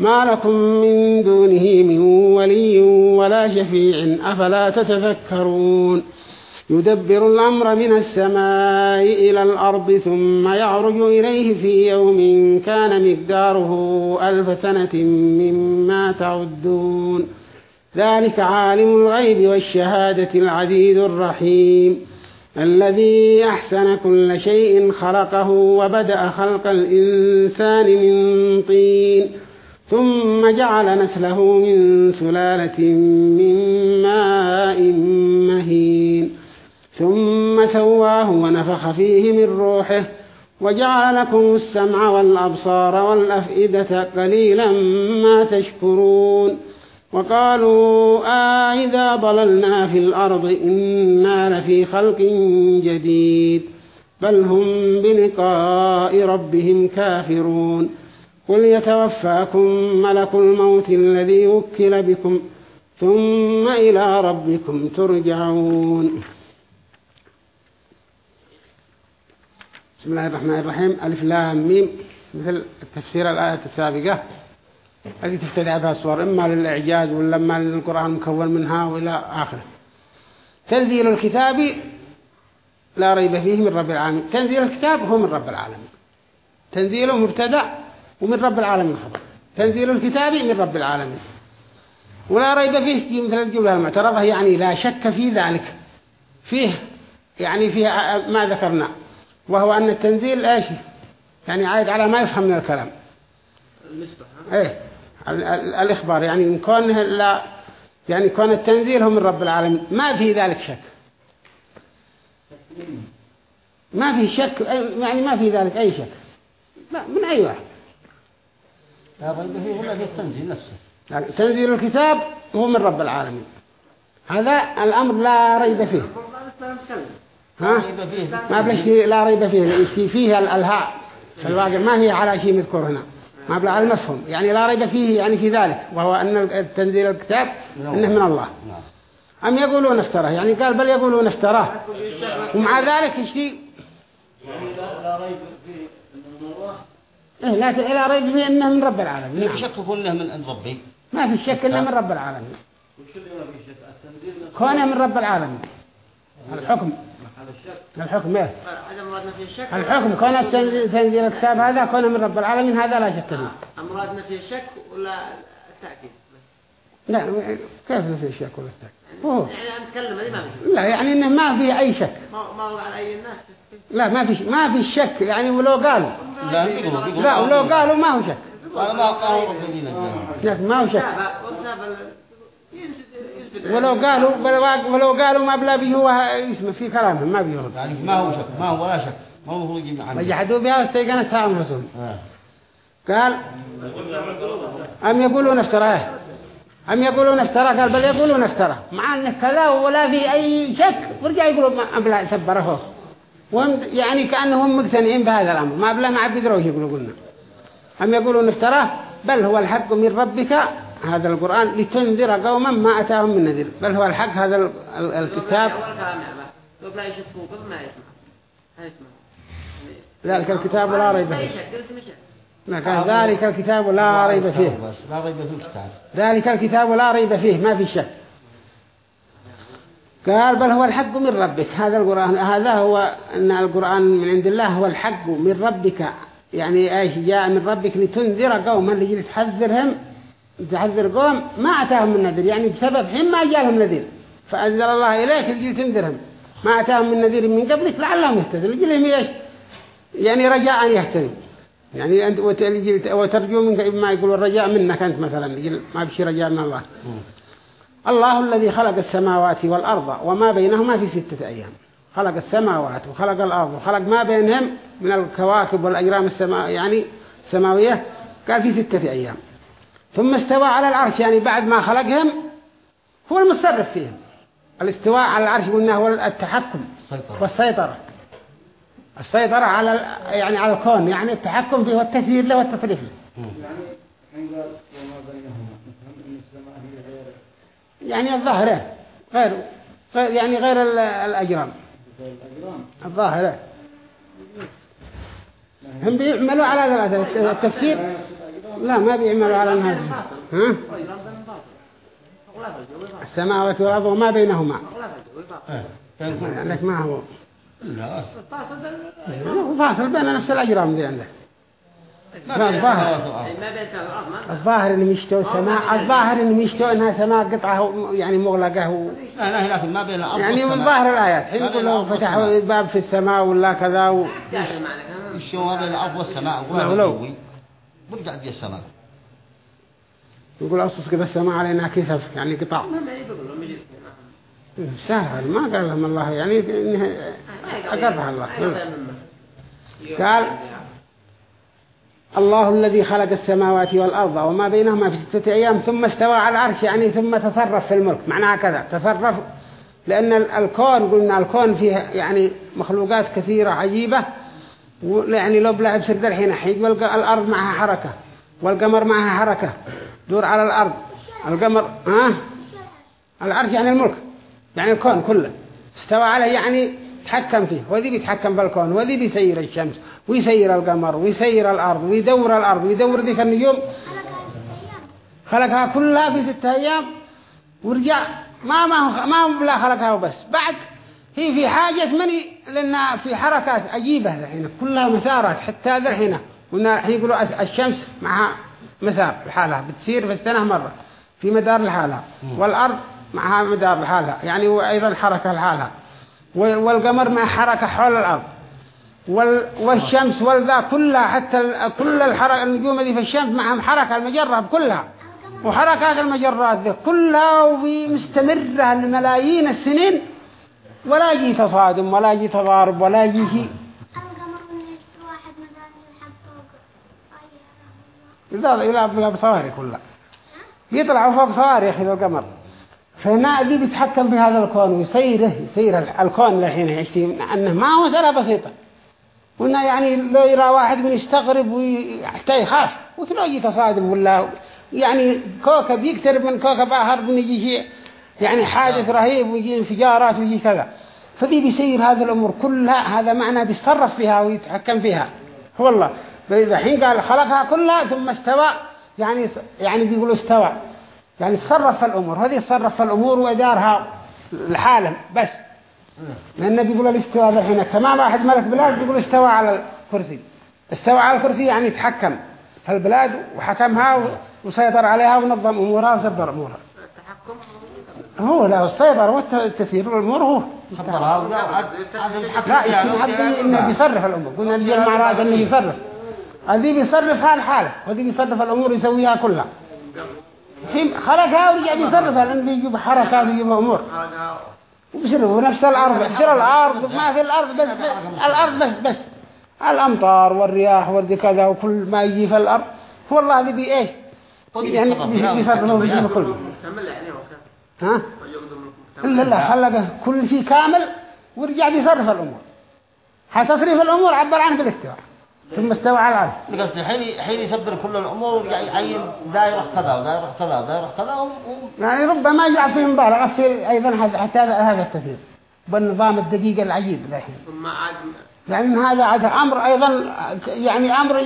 ما لكم من دونه من ولي ولا شفيع أفلا تتذكرون؟ يدبر الأمر من السماء إلى الأرض ثم يعرج إليه في يوم كان مقداره ألف سنة مما تعدون. ذلك عالم الغيب والشهادة العزيز الرحيم. الذي أحسن كل شيء خلقه وبدأ خلق الإنسان من طين. ثم جعل نسله من سلالة من ماء مهين. ثم سواه ونفخ فيه من روحه وجعل لكم السمع والأبصار والأفئدة قليلا ما تشكرون. وقالوا آه إذا ضللنا في الأرض إنا لفي خلق جديد. بل هم بلقاء ربهم كافرون. قل يتوفاكم ملك الموت الذي وكل بكم ثم إلى ربكم ترجعون. بسم الله الرحمن الرحيم. ألف لام ميم. مثل تفسير الآية السابقة. التي تفتدع بها الصور. إما للإعجاز ولا إما للقرآن مكون منها وإلى آخره. تنزيل الكتاب لا ريب فيه من رب العالمين. تنزيل الكتاب هو من رب العالمين. تنزيله مبتدأ ومن رب العالمين خبر. تنزيل الكتاب من رب العالمين. ولا ريب فيه مثل الجملة المعترضة يعني لا شك في ذلك. فيه يعني فيه ما ذكرنا. وهو أن التنزيل إيش؟ يعني عايد على ما يفهم من الكلام. إيه. الإخبار يعني من كونه لا يعني كون التنزيل هو من رب العالمين. ما في ذلك شك. ما في شك يعني ما في ذلك أي شك. لا من أي واحد. لا ريب فيه ولا في التنزيل نفسه. تنزيل الكتاب هو من رب العالمين. هذا الأمر لا ريب فيه. ها؟ ما بلش لا ريب فيه. فيه الالهاء الواقع ما هي على شيء مذكور هنا. ما بلا المفهوم. يعني لا ريب فيه يعني في ذلك. وهو أن تنزيل الكتاب إنه من الله. أم يقولون افتراه يعني قال بل يقولون افتراه ومع ذلك شيء يعني لا ريب فيه. إيه لا لا ريب فيه إنه من رب العالمين. نعم. شك كونه من عند ربي. ما في شك إنه من رب العالمين. وش اللي ما في شك التنزيل كونه من رب العالمين. الحكم. على الشك الحكم إيه؟ في الحكم كون تنزيل الكتاب هذا كونه من رب العالمين هذا لا شك فيه. مرادنا في الشك ولا التأكيد لا كيف في شك ولا شك يعني نتكلم هذه ما في لا يعني إنه ما في أي شك. ما ما هو على أي الناس. لا ما في ما في شك يعني ولو قالوا. لا لا ولو قالوا ما هو شك. ما قالوا ما هو شك. ولو قالوا ولو- ولو قالوا ما بلا به هو اسمه في كلامهم ما بيه يعني ما هو شك ما هو ولا شك ما هو يجي معنا وجحدوا بها واستيقنتها أنفسهم آه. قال أم يقولون افتراه؟ أم يقولون قال بل يقولون افتراه مع أنه كذا ولا في أي شك. ورجع يقولوا ما بلا سبره. وهم يعني كأنهم مقتنعين بهذا الأمر. ما بلا ما عبد يدروا يقولوا قلنا. أم يقولون افتراه بل هو الحق من ربك هذا القرآن لتنذر قوما ما أتاهم من نذير. بل هو الحق هذا ال- ال- الكتاب. ذلك الكتاب لا ريب فيه. ما كان ذلك الكتاب لا ريب فيه. لا ريب فيه الكتاب. ذلك الكتاب لا ريب فيه ما في شك. قال بل هو الحق من ربك. هذا القرآن هذا هو أن القرآن من عند الله هو الحق من ربك. يعني إيش جاء من ربك لتنذر قوما اللي تحذرهم تحذر قوم ما أتاهم من نذير. يعني بسبب حين ما جاءهم نذير. فأنزل الله إليك لجي تنذرهم. ما أتاهم من نذير من قبلك لعلهم يهتدون. لجي لهم إيش؟ يعني رجاء أن يهتدوا. يعني أنت وترجو منك ما يقول الرجاء منك أنت مثلا. يقول ما بشي رجاء من الله. الله الذي خلق السماوات والأرض وما بينهما في ستة أيام. خلق السماوات وخلق الأرض وخلق ما بينهم من الكواكب والأجرام السماء يعني السماوية قال في ستة أيام. ثم استوى على العرش يعني بعد ما خلقهم هو المتصرف فيهم. الاستواء على العرش قلنا هو التحكم سيطرة والسيطرة. السيطرة على ال- يعني على الكون يعني التحكم فيه والتسيير له والتصريف له. غير. يعني الظاهرة غير غير- يعني غير ال- الأجرام. الظاهرة. هم بيعملوا على هذا التفسير لا ما بيعملوا على هذا ها؟ السماوات والأرض وما بينهما. إيه. عندك ما هو. لا. فاصل بين نفس الأجرام دي عندك ما الظاهر. الظاهر. انهم يشتوا سماء الظاهر انهم يشتوا إنها سماء قطعة يعني مغلقة و... لا لا لكن ما بين الأرض يعني من. ظاهر الآيات. حين يقولوا فتحوا. باب في السماء ولا كذا و... الشو ما بين الأرض والسماء لو- ولا لو. الجوي برجع دي السماء. يقول أصص كذا السماء علينا كسف يعني قطع. ما ما يقولوا مجلس سهل ما قال لهم الله يعني أقرها الله قال الله الذي خلق السماوات والأرض وما بينهما في ستة أيام ثم استوى على العرش يعني ثم تصرف في الملك. معناها كذا تصرف لأن ال- الكون قلنا الكون فيه يعني مخلوقات كثيرة عجيبة يعني لو بلعب سرد الحين حيد والأرض معها حركة والقمر معها حركة دور على الأرض. القمر ها؟ العرش يعني الملك يعني الكون كله. استوى عليه يعني تحكم فيه. وذي بيتحكم بالكون وذي بيسير الشمس ويسير القمر ويسير الأرض ويدور الأرض ويدور ذيك النجوم. خلقها كلها في ستة أيام. ورجع ما ما هو ما هو بلا خلقها وبس. بعد هي في حاجة مني لأنها في حركات عجيبة الحين كلها مسارات. حتى هذا الحين قلنا الحين يقولوا الشمس معها مسار. لحالها بتسير في السنة مرة في مدار لحالها والأرض معها مدار لحالها يعني وأيضا حركة لحالها والقمر مع حركة حول الأرض. وال والشمس والذا كلها حتى كل الحركة النجوم دي في الشمس معهم حركة المجرة كلها وحركات المجرات ذي كلها ومستمرة لملايين السنين. ولا يجي تصادم ولا يجي تضارب ولا يجي شيء. يلعب بلا بصواري كلها. يطلعوا فوق صواريخ إذا القمر. فهنا ذي بيتحكم في هذا الكون ويسيره يسير ال- الكون لحين يعيش أنه ما هو مسألة بسيطة قلنا يعني لو يرى واحد من يستغرب وحتى يخاف وكله يجي تصادم ولا يعني كوكب يقترب من كوكب آخر من يجي شيء يعني حادث رهيب ويجي انفجارات ويجي كذا. فذي بيسير هذه الأمور كلها هذا معنى بيتصرف فيها ويتحكم فيها. هو الله فإذا حين قال خلقها كلها ثم استوى يعني يعني بيقولوا استوى. يعني تصرف في الأمور هذه تصرف في الأمور وإدارها لحاله بس. لأنه بيقول الاستواء ذا الحين تمام واحد ملك بلاد بيقول استوى على الكرسي. استوى على الكرسي يعني يتحكم في البلاد وحكمها وسيطر عليها ونظم أمورها وسبر أمورها. التحكم هو لا السيطرة والتسيير الأمور هو. لا يعني. يمكن حد إنه بيصرف الأمور. قلنا اللي المعراج إنه بيصرف. هذه بيصرفها الحالة وهذه بيصرف الأمور يسويها كلها. خلقها ورجع بيصرفها لأنه بيجيب حركات ويجيب أمور؟ وبيصرفوا. نفس الأرض بيصير الأرض ما في الأرض بس, بس الأرض بس بس. الأمطار والرياح والذي كذا وكل ما يجي في الأرض. هو الله ذي بي إيش يعني بيصرفوا بيجيب كله ها؟ إلا لا خلقه كل شيء كامل ورجع بيصرف الأمور. هتصريف الأمور عبر عنه بالاستواء. ثم استوى على العرش. قصدي حين حين يسبر كل الأمور يعني يعين دايرة كذا ودايرة كذا ودايرة كذا و- يعني ربما مبالغة في أيضا هذا- حتى هذا التفسير. بالنظام الدقيق العجيب الحين. ثم عاد لأن هذا عاد أمر أيضا يعني أمر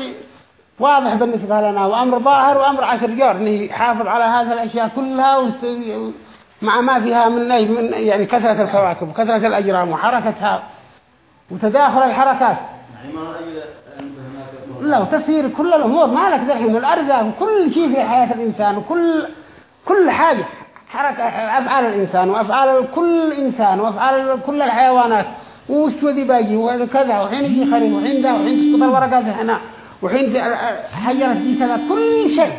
واضح بالنسبة لنا وأمر ظاهر وأمر عسر جار إنه يحافظ على هذه الأشياء كلها ويست- مع ما فيها من من يعني كثرة الكواكب وكثرة الأجرام وحركتها وتداخل الحركات يعني ما رأي أن هناك لا وتسير كل الأمور ما لك دحين الأرزاق وكل شيء في حياة الإنسان وكل كل حاجة. حركة أفعال الإنسان وأفعال كل إنسان وأفعال كل الحيوانات. وش ذي باجي وكذا وحين يجي خريف وحين ذا وحين تسقط الورقات هنا وحين حجرة دي كذا كل شيء.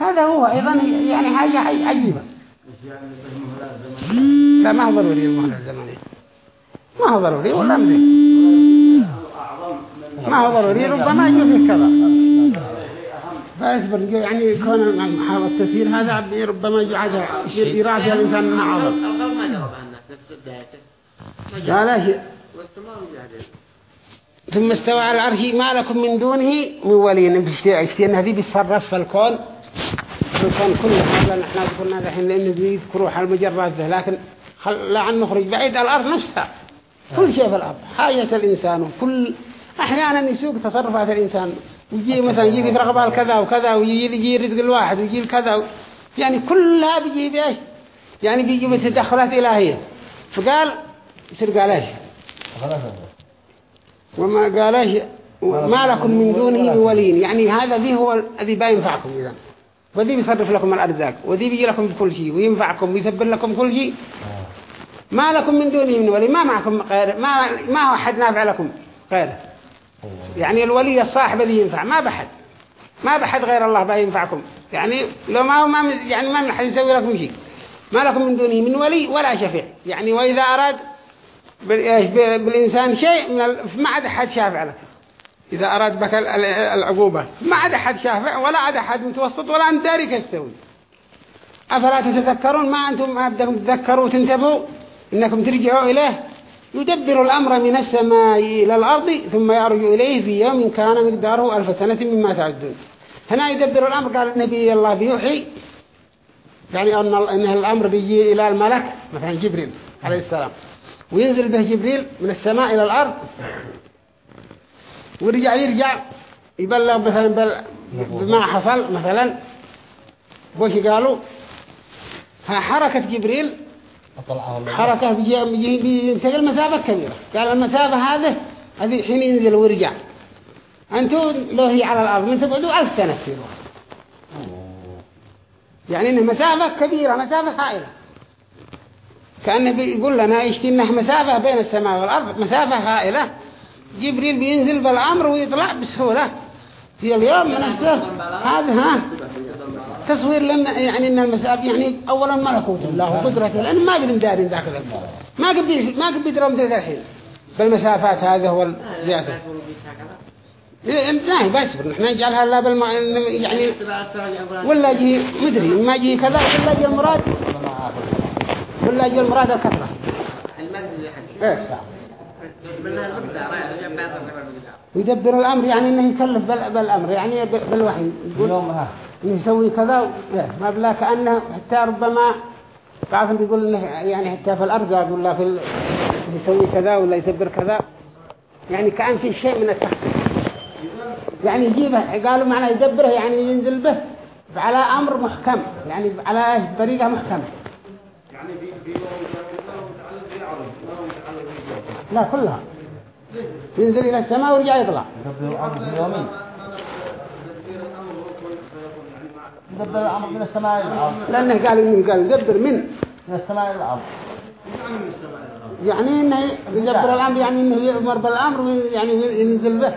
هذا هو أيضا يعني حاجة عجيبة. لا ما هو ضروري المهلة الزمنية ما هو ضروري ولا من ما هو ضروري؟ ربما يجي فيه كذا. فأصبر يعني كون محاولة التفسير هذا ربما يجعل يراجع الإنسان من عظم والسماء مجاهدين ثم استوى على العرش. ما لكم من دونه من ولي. اشتي ان هذه بيتصرف في الكون في الكون كله هذا نحن قلنا الحين لأنه بيذكروا حال مجرد ذه لكن خل لا عن نخرج. بعيد الأرض نفسها. كل شيء في الأرض. حاجة الإنسان وكل أحيانا يسوق تصرفات الإنسان. يجي مثلا يجي في رغبة كذا وكذا ويجي يجي رزق الواحد ويجي كذا و... يعني كلها بيجي بإيش؟ يعني بيجي بتدخلات إلهية. فقال يصير قال إيش؟ وما قال إيش؟ ما لكم من دونه من ولي. يعني هذا ذي هو الذي بينفعكم إذا. وذي بيصرف لكم الأرزاق وذي بيجي لكم بكل شيء وينفعكم ويسبر لكم كل شيء. ما لكم من دونه من ولي ما معكم غير ما ما هو أحد نافع لكم غيره. يعني الولي الصاحب الذي ينفع ما بحد. ما بحد غير الله بينفعكم يعني لو ما هو ما يعني ما من حد يسوي لكم شيء. ما لكم من دونه من ولي ولا شفيع. يعني وإذا أراد بالإنسان شيء من. ما عاد أحد شافع لك. إذا أراد بك العقوبة ما عاد أحد شافع ولا عاد أحد متوسط ولا أنت داري كستوي أفلا تتذكرون؟ ما أنتم ما بدكم تذكروا وتنتبهوا. إنكم ترجعوا إليه. يدبر الأمر من السماء إلى الأرض ثم يرجع إليه في يوم كان مقداره ألف سنة مما تعدون. هنا يدبر الأمر قال النبي الله بيوحي يعني أن الأمر بيجي إلى الملك مثلا جبريل عليه السلام. وينزل به جبريل من السماء إلى الأرض. ورجع يرجع يبلغ مثلا بل بما حصل مثلا. وش قالوا ها حركة جبريل حركة بينتقل مسافة كبيرة. قال المسافة هذه هذه حين ينزل ويرجع أنتوا لو هي على الأرض من تقعدوا ألف سنة تسيروا يعني إنه مسافة كبيرة مسافة هائلة كأنه بيقول لنا يشتي إنه مسافة بين السماء والأرض مسافة هائلة جبريل بينزل بالأمر ويطلع بسهولة. في اليوم من نفسه هذا ها؟ تصوير لما يعني إن المسافه يعني اولا ملكوت الله وقدرته لأن ما قد مدارين ذاك ما قد ما قد بيدرون مثل الحين بالمسافات هذا هو الزياسه لا بس نحن نجعلها لا بالم يعني ولا جي مدري ما جي كذا ولا جي المراد ولا جي المراد الكثرة. إيه يدبر الأمر يعني إنه يكلف بالأمر. يعني بالوحي. يقول يسوي كذا ما بلا كأنه حتى ربما بعضهم بيقول إنه يعني حتى في الأرض ولا في يسوي كذا ولا يدبر كذا. يعني كأن في شيء من التخطيط يعني يجيبه قالوا معنى يدبره يعني ينزل به على أمر محكم يعني على طريقة محكمة. يعني لا كلها. ينزل إلى السماء ويرجع يطلع. يدبر الأمر من السماء إلى الأرض. لأنه قال إنه قال يدبر من؟ من السماء إلى الأرض. يعني إنه يدبر الأمر يعني إنه يأمر بالأمر يعني ينزل به.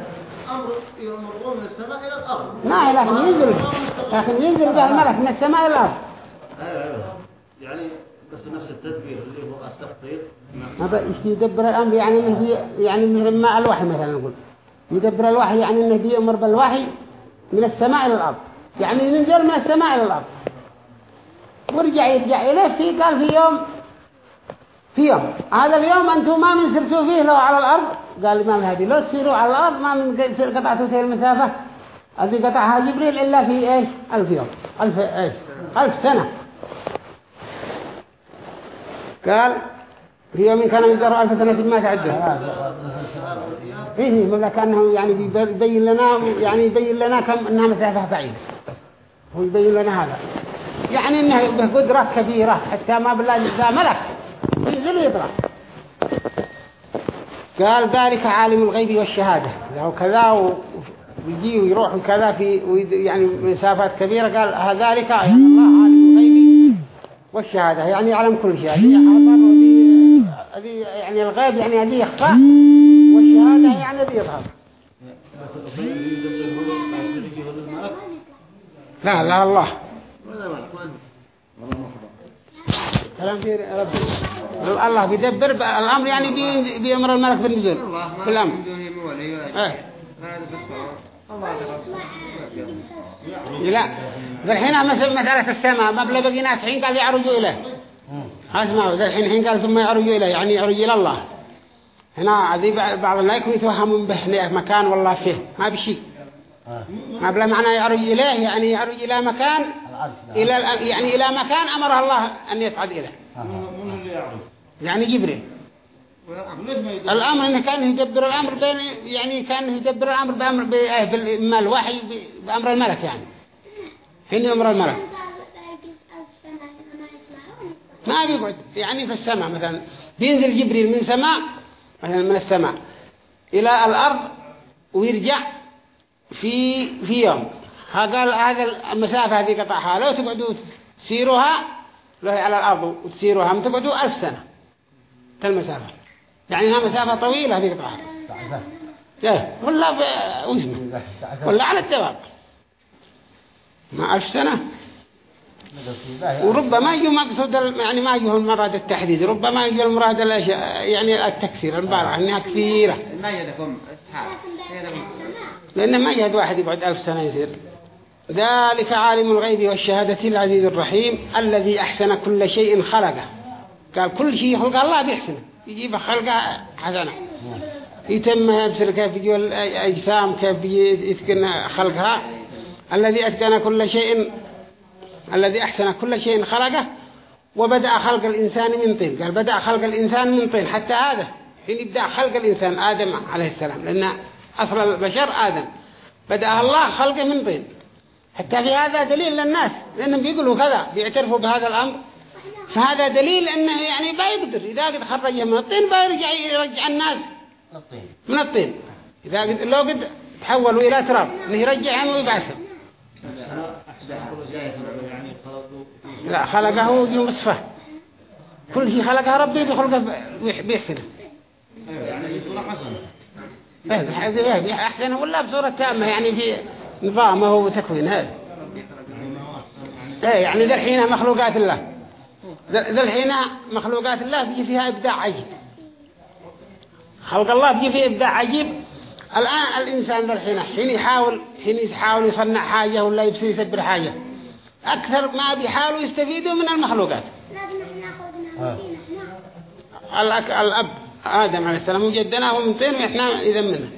أمر يمرون من السماء إلى الأرض. ما لكن ينزل لكن ينزل به الملك من السماء إلى الأرض. يعني بس نفس التدبير اللي هو التخطيط. هذا يدبر الأمر؟ يعني إنه بي يعني مثل ما الوحي مثلا نقول. يدبر الوحي يعني إنه بيأمر بالوحي من السماء إلى الأرض. يعني ينزل من السماء إلى الأرض ورجع يرجع إليه في قال في يوم في يوم. هذا اليوم أنتم ما من سرتوا فيه لو على الأرض؟ قال الإمام الهدي لو تسيروا على الأرض ما من قطعتوا فيه المسافة. الذي قطعها جبريل إلا في إيش؟ ألف يوم. ألف إيش؟ ألف سنة. قال في يوم كان يقدر ألف سنة ما تعده إيه مبلا كأنه يعني بيبين لنا يعني يبين لنا كم إنها مسافة بعيدة. هو يبين لنا هذا. يعني إنه بقدرة كبيرة حتى ما بالله ذا ملك ينزل ويطلع قال ذلك عالم الغيب والشهادة. لو كذا ويجي ويروح كذا في يعني مسافات كبيرة قال ذلك يعني الله عالم الغيب والشهادة. يعني يعلم كل شيء. هذه يعني الغيب يعني هذه يخفى والشهادة يعني هذه يظهر. لا لا الله. كلام في ربي الله بيدبر الأمر يعني بي بيأمر الملك بالنزول. بالأمر. إيه. لا. الحين مثل مسألة السماء ما بلا بقي ناس حين قال يعرجوا إليه. أسمعوا ذا الحين حين قال ثم يعرجوا إليه يعني يعرج إلى الله. هنا هذه بعض- يكون يتوهمون به مكان والله فيه. ما بشيء. ما بلا معنى يعرج إليه يعني يعرج إلى مكان. إلى يعني إلى مكان أمره الله أن يصعد إليه. آه. من اللي يعرف يعني جبريل. الأمر إنه كان يدبر الأمر بين يعني كان يدبر الأمر بأمر ب- بال- الوحي ب- بأمر الملك يعني. حين يأمر الملك؟ ما بيقعد. يعني في السماء مثلا. بينزل جبريل من سماء مثلا من السماء إلى الأرض ويرجع في في يوم. قال هذا المسافة هذه قطعها لو تقعدوا تسيروها لو هي على الأرض وتسيروها ما تقعدوا ألف سنة. المسافة يعني انها مسافة طويلة هذه قطعها. إيه، ولا ب... تعزة. ولا على الدواب ما ألف سنة. وربما يجوا مقصود يعني ما يجوا المراد التحديد. ربما يجوا المراد الأشياء يعني التكثير المبالغة انها كثيرة. ما يدكم يدكم. لأنه ما يجد واحد يقعد ألف سنة يصير ذلك عالم الغيب والشهادة العزيز الرحيم الذي أحسن كل شيء خلقه. قال كل شيء خلق الله بيحسنه. يجيب خلقه حسنة. يتم يبصر كيف يجوا الأجسام كيف يتقن خلقها. الذي أتقن كل شيء الذي أحسن كل شيء خلقه. وبدأ خلق الإنسان من طين. قال بدأ خلق الإنسان من طين. حتى هذا حين يبدأ خلق الإنسان آدم عليه السلام. لأن أصل البشر آدم. بدأ الله خلقه من طين. حتى في هذا دليل للناس لأنهم بيقولوا كذا بيعترفوا بهذا الأمر. فهذا دليل أنه يعني بيقدر إذا قد خرجه من الطين بيرجع يرجع الناس من الطين. إذا قد لو قد تحولوا إلى تراب إنه يرجعهم ويبعثهم لا خلقه يوم صفه كل شيء خلقه ربي بيخلقه بيح- بيحسنه يعني بصورة بيحسنه ولا بصورة تامة؟ يعني في نظامه وتكوينه. إيه. إيه يعني ذا الحين مخلوقات الله. ذا الحين مخلوقات الله بيجي فيها إبداع عجيب. خلق الله بيجي فيه إبداع عجيب. الآن الإنسان ذا الحين حين يحاول حين يحاول يصنع حاجة ولا يبصر يسبر حاجة أكثر ما بيحاولوا يستفيدوا من المخلوقات. آه. الأك... الأب آدم عليه السلام وجدناه من طين وإحنا إذا منه.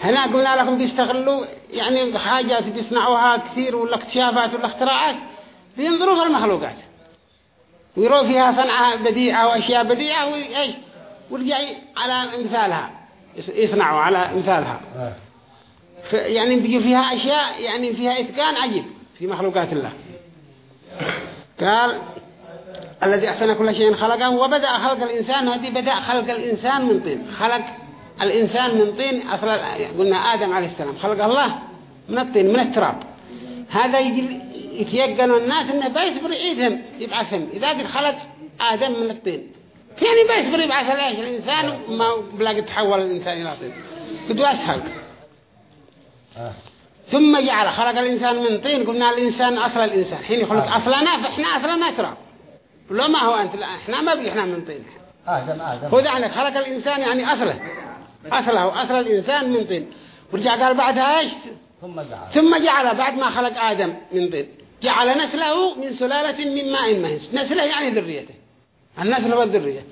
هنا قلنا لكم بيستغلوا يعني حاجات بيصنعوها كثير ولا اكتشافات ولا اختراعات بينظروا في المخلوقات. ويروا فيها صنعها بديعة وأشياء بديعة وإيش؟ ورجع على مثالها يص- يصنعوا على مثالها آه. يعني بيجي فيها أشياء يعني فيها إتقان عجيب في مخلوقات الله. قال الذي أحسن كل شيء خلقه وبدأ خلق الإنسان. هذه بدأ خلق الإنسان من طين. خلق الإنسان من طين أصلا قلنا آدم عليه السلام. خلق الله من الطين من التراب. هذا يجي يتيقنوا الناس إنه بيصبر يعيدهم يبعثهم إذا قد خلق آدم من الطين يعني بيصبر يبعث ليش الإنسان ما بلاقي تحول الإنسان إلى طين. قد أسهل. ثم جعل خلق الإنسان من طين. قلنا الإنسان أصل الإنسان. حين يخلق آه. أصلنا فإحنا أصلنا تراب. لو ما هو أنت لا إحنا ما بي إحنا من طين آدم آدم خذ عنك خلق الإنسان يعني أصله. أصله أصل الإنسان من طين ورجع قال بعدها إيش؟ ثم جعل. ثم جعل بعد ما خلق آدم من طين جعل نسله من سلالة من ماء مهين نسله يعني ذريته. النسل هو الذرية.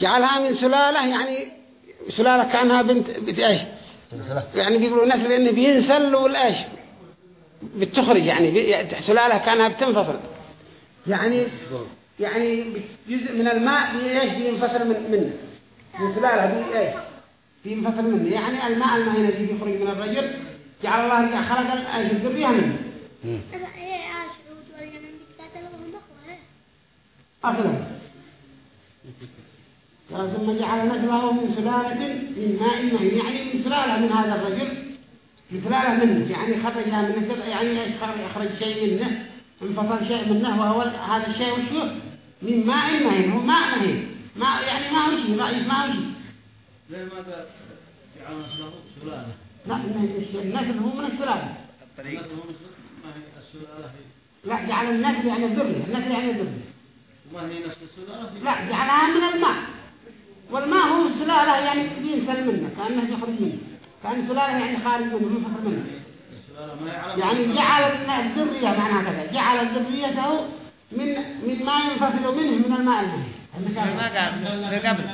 جعلها من سلالة يعني سلالة كأنها بنت سلسلة. يعني بيقولوا نسل إنه بينسل والإيش؟ بتخرج يعني سلالة كأنها بتنفصل. يعني يعني جزء من الماء بينفصل من منه. من سلالة بإيش بينفصل منه. يعني الماء الماء الذي بيخرج من الرجل جعل الله خلق الذرية منه. أصلا قال ثم جعل نسله من سلالة من ماء مهين. يعني من سلالة من هذا الرجل. من سلالة منه. يعني خرجها من الزرع يعني خرج شيء منه. انفصل شيء منه. وهو هذا الشيء وشو من ماء مهين هو ماء مهين ماء يعني ما هو شيء ما هو شيء ليه ما قال سلالة. لا النسل هو من السلالة. ما السلالة لا جعل النسل يعني الذرية النسل يعني الذرية وما هي نفس السلالة لا جعلها من الماء. والماء هو سلالة يعني بينسل منه كأنه يخرج منه. كأن سلالة يعني خارج منه منفصل منه. يعني جعل الذرية معناها كذا جعل ذريته من من ما ينفصل منه من الماء المهي ما قال في قبل.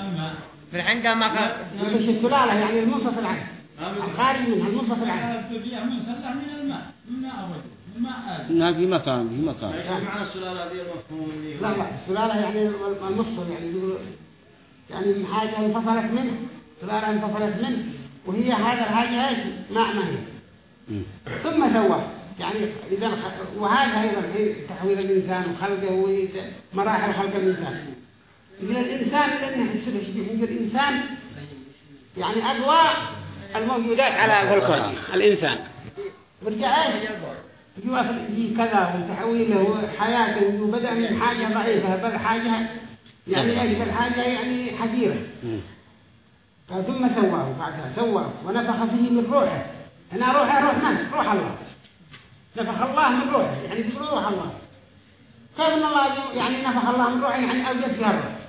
في الحين قال ما قال مش السلالة يعني المنفصل عنه. الخارج منها المنفصل عنه. من الماء. من ماء إنها في مكان في مكان. يعني معنى السلالة دي المفهوم اللي لا لا السلالة يعني المفصل يعني يعني من حاجة انفصلت منه سلالة انفصلت منه وهي هذا الحاجة إيش ماء مهي. ثم سواه يعني إذا خ- وهذا أيضا حين تحويل الإنسان وخلقه ومراحل خلق الإنسان يقول الإنسان لأنه يحسب يقول الإنسان يعني أقوى الموجودات على في الكون الإنسان. ورجع إيش؟ يجوا يجي كذا وتحويله وحياته وبدأ من حاجة ضعيفة بل حاجة يعني إيش؟ بل حاجة يعني حقيرة. ثم سواه بعدها سواه ونفخ فيه من روحه. هنا روحه روح من؟ روح الله نفخ الله من روحه يعني يقول روح الله كيف ان الله يعني نفخ الله من روحه يعني اوجد فيها الروح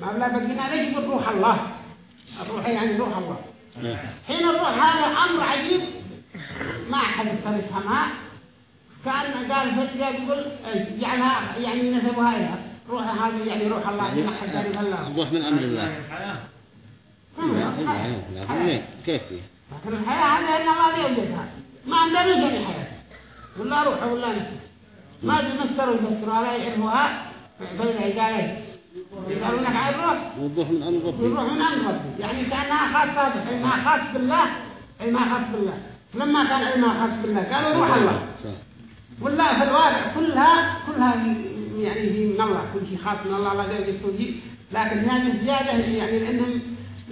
ما بلا بقينا ليش روح الله الروح يعني روح الله نعم. حين الروح هذا أمر عجيب ما احد يقدر يفهمها كان قال فريدة يقول جعلها يعني نسبها إلها روح هذه يعني روح الله ما حد يعرف الله الروح من أمر الله ليه؟ كيف لكن الحياة هذا إن الله يوجدها ما عنده مجال حياة ولا روح ولا نفس ما دي مستر يفسروا على يعرفوها فإذا قال إيه يسألونك عن الروح الروح من أمر ربي. الروح من أمر ربي. يعني كأنها خاصة به علمها خاص بالله علمها خاص بالله. لما كان علمها خاص بالله قالوا روح الله. صح. ولا في الواقع كلها كلها يعني هي من الله كل شيء خاص من الله لا كل شيء. لكن هذه زيادة يعني لأنهم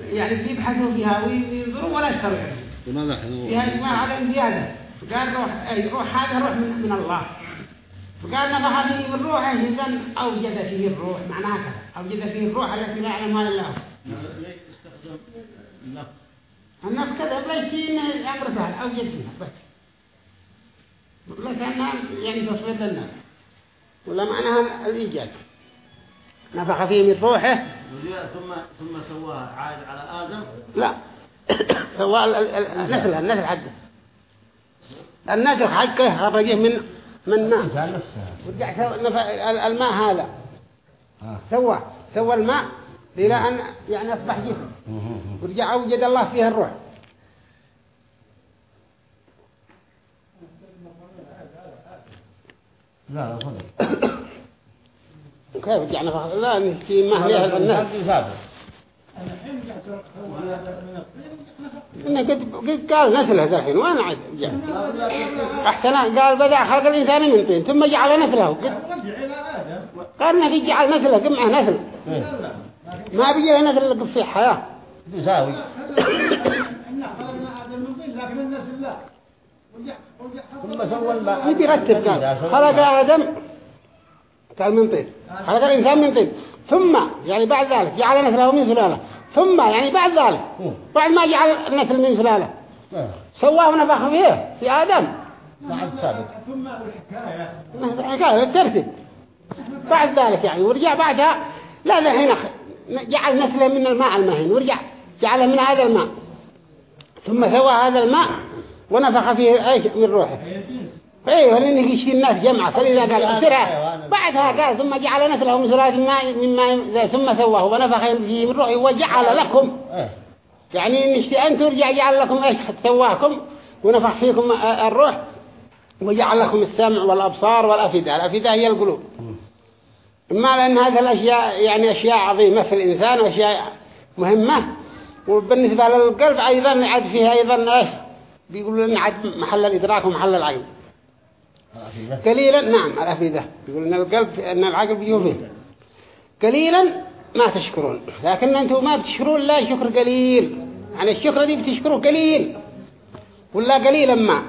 يعني بيبحثوا فيها وينظروا ولا نحن فيها إجماع على زيادة فقال روح أي روح هذا روح من, من الله. فقال نفخ فيه من روحه إذن أوجد فيه الروح معناها كذا أوجد فيه الروح التي لا يعلمها إلا هو النفس كذا ليش فيه إنه أمر سهل أوجد فيها بس. لكنها يعني تصوير للناس ولا معناها الإيجاد. نفخ فيه من روحه. ثم ثم سواها عاد على آدم. لا. سواء ال- ال- ال- نسل النسل حقه. النسل حقه خرجه من من ماء. ورجع الماء هذا. سوى سوى الماء إلى أن يعني أصبح جسم. ورجع أوجد الله فيه الروح. لا لا كيف نفخ لا نسكي ما هي النسل إنه قد قد قال نسله ذا الحين وين عاد جاء. أحسن قال بدأ خلق الإنسان من طين ثم جعل نسله. قد قال إنه قد جعل نسله قد معه نسل. ما بيجي له نسل اللي فيه حياة يساوي. ثم سوى يبي يرتب قال. خلق آدم قال من طين. خلق الإنسان من طين. ثم يعني بعد ذلك جعل نسله من سلالة. ثم يعني بعد ذلك بعد ما جعل النسل من سلالة. سواه ونفخ فيه في آدم. بعد سابق. حكاية الترتيب. بعد ذلك يعني ورجع بعدها لا الحين جعل نسله من الماء المهين ورجع جعله من هذا الماء. ثم سوى هذا الماء ونفخ فيه إيش من روحه. أيوه لأن يشفي الناس جمعة. فلذا قال بسرعة بعدها قال ثم جعل نسله من سلالة ماء من ماء ثم سواه ونفخ فيه من روحه وجعل لكم. يعني نشتي أن ترجع جعل لكم إيش؟ سواكم. ونفخ فيكم الروح. وجعل لكم السمع والأبصار والأفئدة. الأفئدة هي القلوب. إما لأن هذه الأشياء يعني أشياء عظيمة في الإنسان وأشياء مهمة. وبالنسبة للقلب أيضا عد فيها أيضا إيش؟ بيقولوا لنا عد محل الإدراك ومحل العقل قليلا نعم الأفئدة. بيقول إن القلب إن العقل بيجوا فيه. قليلا ما تشكرون. لكن أنتم ما بتشكرون لا شكر قليل. يعني الشكر دي بتشكروا قليل. ولا قليلا ما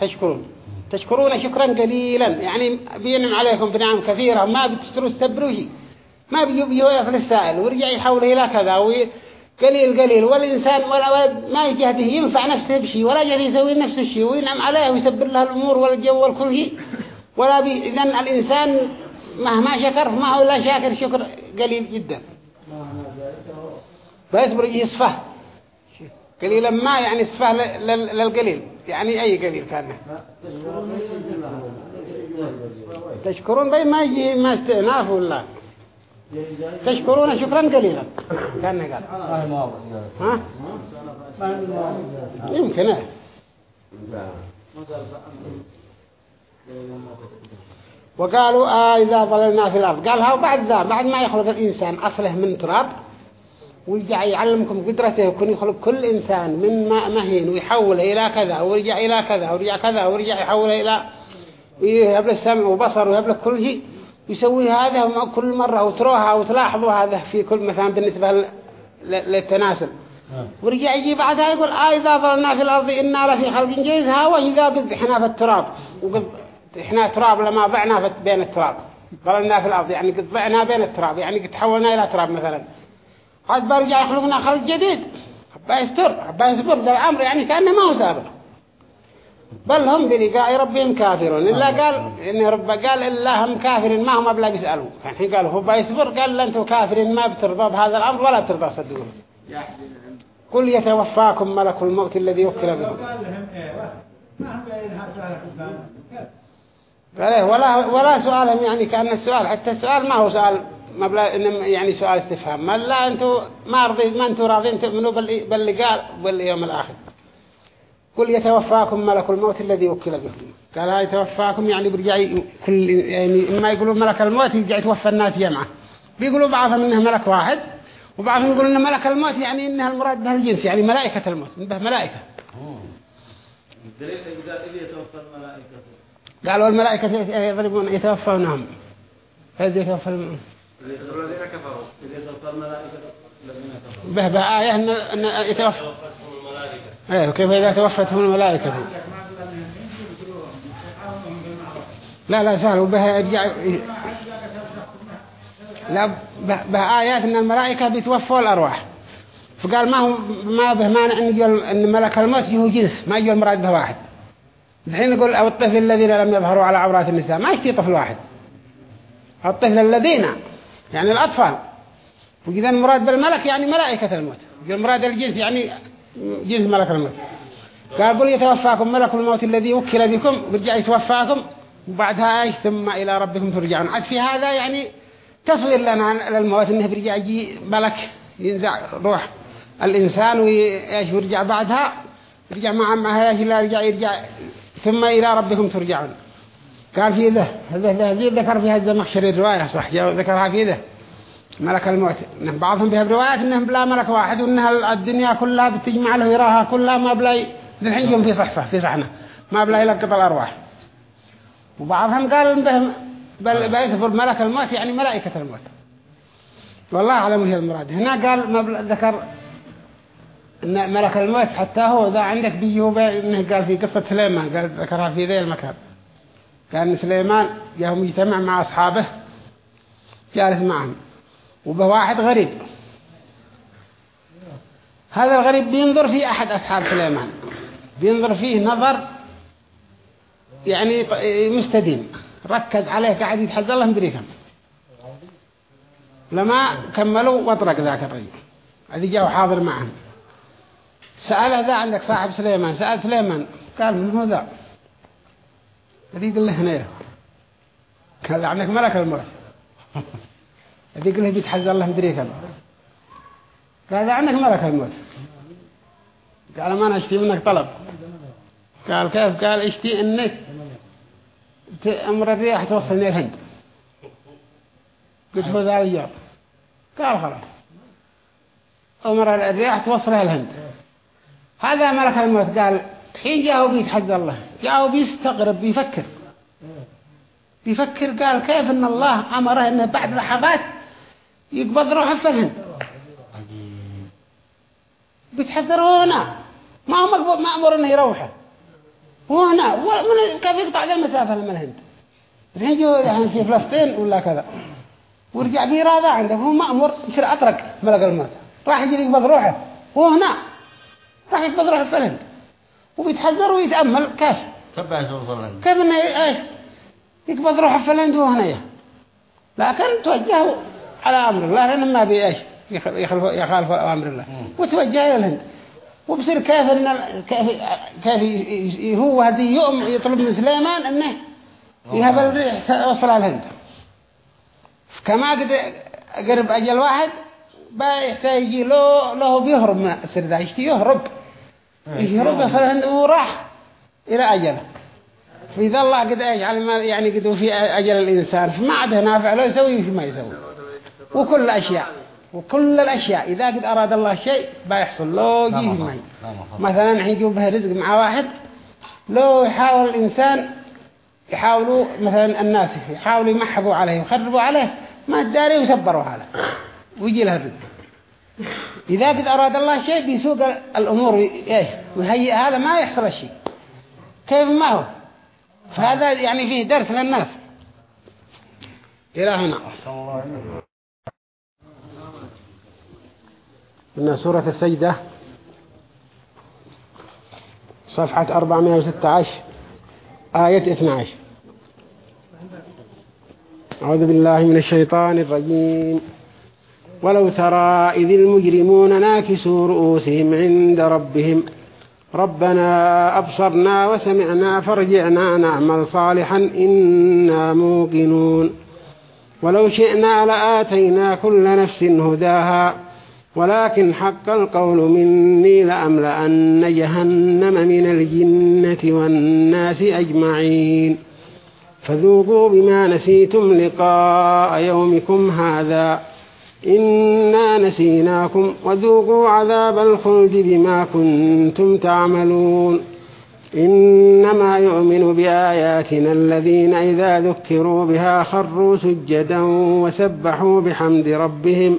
تشكرون. تشكرون شكرا قليلا. يعني بينعم عليكم بنعم كثيرة. ما بتستروا استبروا شيء. ما يفل السائل ويرجع يحول إلى كذا قليل قليل والإنسان ولا ما يجهده ينفع نفسه بشيء ولا جهده يسوي نفس الشيء وينعم عليه ويسبر له الأمور والجو والكل شيء ولا بي إذن الإنسان مهما شكر ما هو لا شاكر شكر قليل جدا. فيصبر يصفه. قليلا ما يعني لل- للقليل. يعني أي قليل كان. تشكرون بي ما يجي ما استئناف ولا. تشكرون شكرا قليلا. كان قال؟ ها؟ يمكن. وقالوا آه إذا ضللنا في الأرض. قالها وبعد ذا بعد ما يخلق الإنسان أصله من تراب ويرجع يعلمكم قدرته يكون يخلق كل إنسان من ماء مهين ويحوله إلى كذا ويرجع إلى كذا ويرجع كذا ويرجع يحوله إلى ويهب له السمع وبصر ويهب له كل شيء. يسوي هذا كل مرة وتروها وتلاحظوا هذا في كل مثلا بالنسبة للتناسل. ورجع يجي بعدها يقول آه إذا ضلنا في الأرض إنا لفي خلق جيد ها وإذا قد إحنا في التراب. وقد إحنا تراب لما ضعنا في بين التراب. ضلنا في الأرض يعني قد ضعنا بين التراب يعني قد تحولنا إلى تراب مثلا. قد برجع يخلقنا خلق جديد. حبا يستر حبا يصبر ذا الأمر يعني كأنه ما هو سابق. بل هم بلقاء ربهم كافرون. إلا قال إن رب قال إلا هم كافرين ما هم أبلا يسألوا كان حين قال هو بيصبر؟ قال أنتم كافرين ما بترضى بهذا الأمر ولا بترضى صدقون قل يتوفاكم ملك الموت الذي وكل بكم قال إيه ولا ولا سؤالهم يعني كأن السؤال حتى السؤال ما هو سؤال ما بلا إنما يعني سؤال استفهام. ما لا أنتم ما رضي ما أنتم راضين تؤمنوا بال- باللقاء باليوم الآخر. قل يتوفاكم ملك الموت الذي وكل بكم قال يتوفاكم يعني برجع كل يعني إما يقولوا ملك الموت يرجع يتوفى الناس جمعة بيقولوا بعضهم إنه ملك واحد وبعضهم يقولوا إن ملك الموت يعني إنها المراد به الجنس يعني ملائكة الموت به ملائكة. قالوا الملائكة يضربون يتوفونهم. فإذا يتوفى الم- الذين كفروا إذا يتوفى الملائكة الذين كفروا. به به آية إن, إن يتوفى إيه وكيف إذا توفتهم الملائكة؟ لا لا سهل وبه يرجع لا به, به آيات إن الملائكة بيتوفوا الأرواح. فقال ما هو ما به مانع إن ملك الموت هو جنس ما يجوا المراد به واحد. الحين نقول أو الطفل الذين لم يظهروا على عورات النساء ما يشتي طفل واحد. الطفل الذين يعني الأطفال. وإذا المراد بالملك يعني ملائكة الموت. المراد الجنس يعني جنس ملك الموت. قال قل يتوفاكم ملك الموت الذي وكل بكم برجع يتوفاكم. وبعدها إيش؟ ثم إلى ربكم ترجعون. عاد في هذا يعني تصوير لنا للموت إنه برجع يجي ملك ينزع روح الإنسان ويش يرجع بعدها يرجع مع ما إيش؟ لا يرجع يرجع. ثم إلى ربكم ترجعون. قال في ذا هذا ذا ذكر فيها الزمخشري الرواية صح؟ ذكرها في ذا. ملك الموت. بعضهم بها بروايات إنهم بلا ملك واحد وإنها الدنيا كلها بتجمع له يراها كلها ما بلا الحين جم في صحفة في صحنة ما بلا يلقط الأرواح. وبعضهم قال به بل بيكفر ملك الموت يعني ملائكة الموت. والله أعلم هي المراد. هنا قال ما ذكر إن ملك الموت حتى هو ذا عندك بيجوا إنه قال في قصة سليمان قال ذكرها في ذي المكان. قال إن سليمان جاء مجتمع مع أصحابه جالس معهم. وبه واحد غريب. هذا الغريب بينظر في أحد أصحاب سليمان. بينظر فيه نظر يعني مستديم. ركز عليه قاعد يتحدى الله مدري كم. لما كملوا واطرق ذاك الرجل. هذه جاءوا حاضر معهم. سأله ذا عندك صاحب سليمان. سأل سليمان. قال من هو ذا؟ هذه يقول له هنا. قال عندك ملك الموت هذه يقول له بيتحدى الله مدري كم. قال عندك ملك الموت قال ما أنا أشتي منك طلب. قال كيف؟ قال اشتي إنك تأمر الرياح توصلني الهند قلت هو ذا الجواب. قال خلاص. أمر الرياح توصلها الهند. هذا ملك الموت قال حين جاءه بيتحدى الله. جاءه بيستغرب بيفكر. بيفكر قال كيف إن الله أمره انه بعد لحظات يقبض روحه الهند بيتحذروا هنا. ما هو مقبوض مأمور إنه يروحه. وهنا ومن كيف يقطع ذا المسافة لما الهند الحين جو يعني في فلسطين ولا كذا. ورجع بيه راضى عنده هو مأمور يصير أطرق ملك الموت راح يجي يقبض روحه. وهنا راح يقبض روحه في الهند وبيتحذر ويتأمل. كيف؟ كيف إنه يقبض روحه في الهند وهنا لكن توجهوا على أمر الله لأنه ما بي إيش؟ يخالف يخالف أمر الله. وتوجه إلى الهند. وبصير كيف إن ال- كيف كيف هو هذه يوم يطلب من سليمان إنه يهب الريح توصل على الهند. كما قد قرب أجل واحد بيحتاج يجي له له بيهرب من السر ذا يشتي يهرب. يهرب يصل الهند وراح إلى أجله. فإذا الله قد يجعل ما يعني قد في أجل الإنسان. فما عاد نافع له يسوي ما يسوي. وكل الأشياء. وكل الأشياء. إذا قد أراد الله شيء بيحصل يجيه مفر. معي. مثلا الحين يجيب به رزق مع واحد. لو يحاول الإنسان يحاولوا مثلا الناس يحاولوا يمحقوا عليه ويخربوا عليه ما الداري ويسبروا عليه ويجي له الرزق إذا قد أراد الله شيء بيسوق الأمور إيه ويهيئ هذا ما يحصل الشيء كيف ما هو؟ فهذا يعني فيه درس للناس. إلى هنا. من سورة السجدة صفحة 416 آية 12 أعوذ بالله من الشيطان الرجيم. ولو ترى إذ المجرمون ناكسوا رؤوسهم عند ربهم ربنا أبصرنا وسمعنا فارجعنا نعمل صالحا إنا موقنون. ولو شئنا لآتينا كل نفس هداها ولكن حق القول مني لأملأن جهنم من الجنة والناس أجمعين. فذوقوا بما نسيتم لقاء يومكم هذا. إنا نسيناكم وذوقوا عذاب الخلد بما كنتم تعملون. إنما يؤمن بآياتنا الذين إذا ذكروا بها خروا سجدا وسبحوا بحمد ربهم.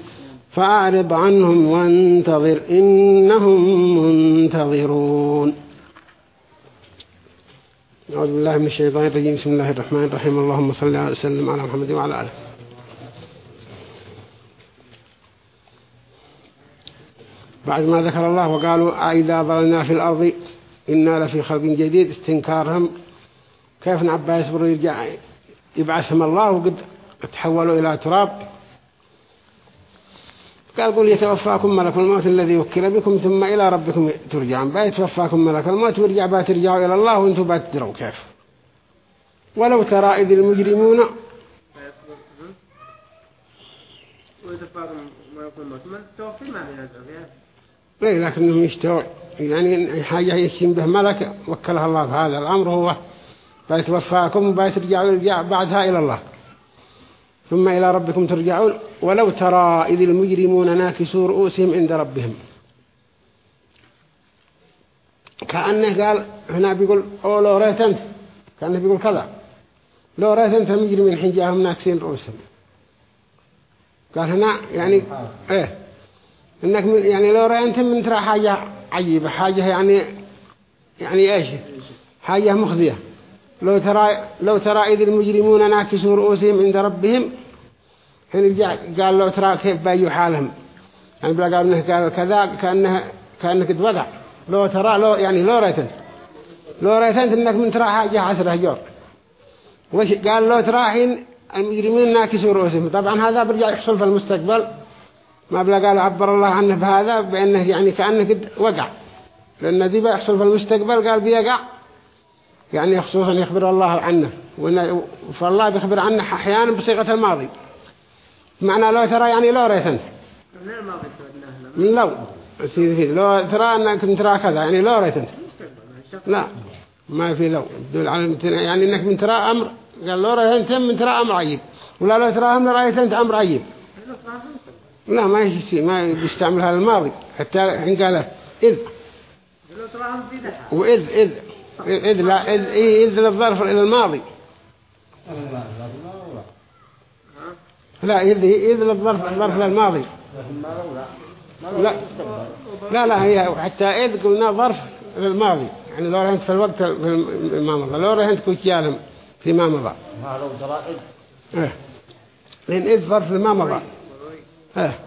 فأعرض عنهم وانتظر إنهم منتظرون. أعوذ بالله من الشيطان الرجيم. بسم الله الرحمن الرحيم. اللهم صل وسلم على محمد وعلى آله. بعد ما ذكر الله وقالوا إذا ضللنا في الأرض إنا لفي خلق جديد. استنكارهم. كيف نعبأ يصبروا يرجع يبعثهم الله وقد تحولوا إلى تراب. قال قل يتوفاكم ملك الموت الذي وكل بكم ثم إلى ربكم ترجعون. بيتوفاكم ملك الموت ويرجع بترجعوا إلى الله وأنتم بتدروا كيف. ولو ترى إذ المجرمون إيه لكنهم يشتوا يعني حاجة يشين به ملك وكلها الله في هذا الأمر هو. بيتوفاكم وبيترجعوا بعدها إلى الله. ثم إلى ربكم ترجعون. ولو ترى إذ المجرمون ناكسوا رؤوسهم عند ربهم. كأنه قال هنا بيقول أو لو رأيت أنت كأنه بيقول كذا. لو رأيت أنت المجرمين حين جاءهم ناكسين رؤوسهم. قال هنا يعني إيه. إنك يعني لو رأيت من ترى حاجة عجيبة حاجة يعني يعني إيش؟ حاجة مخزية. لو ترى لو ترى إذ المجرمون ناكسوا رؤوسهم عند ربهم حين جاء قال لو ترى كيف بيجوا حالهم؟ يعني بلا قال إنه قال كذا كانه كأنك توقع لو ترى لو يعني لو رأيت لو رأيت إنك من ترى حاجة عسره جور وش قال لو ترى حين المجرمين ناكسوا رؤوسهم. طبعا هذا برجع يحصل في المستقبل. ما بلا قال عبر الله عنه بهذا بأنه يعني كأنه قد وقع. لأن ذي بيحصل في المستقبل قال بيقع. يعني خصوصا يخبر الله عنه. وإن فالله بيخبر عنه أحيانا بصيغة الماضي. معنى لو ترى يعني لو رأيت أنت. من لو. لو ترى أنك من ترى كذا يعني لو رأيت أنت. لا. ما في لو. يدل على يعني إنك من ترى أمر. قال لو رأيت أنت من ترى أمر عجيب. ولا لو ترى أمر رأيت أنت أمر عجيب. لا ما يشي ما بيستعمل هذا الماضي. حتى حين قال في دحى. وإذ إذ لا إذ إيه إذ للظرف إلى الماضي. لا إذ إذ للظرف الظرف للماضي لا لا لا هي حتى إذ قلنا ظرف للماضي يعني لو رهنت في الوقت في ما مضى. لو رهنت كنت جالم فيما مضى. إيه. لأن إذ ظرف لما مضى. إيه.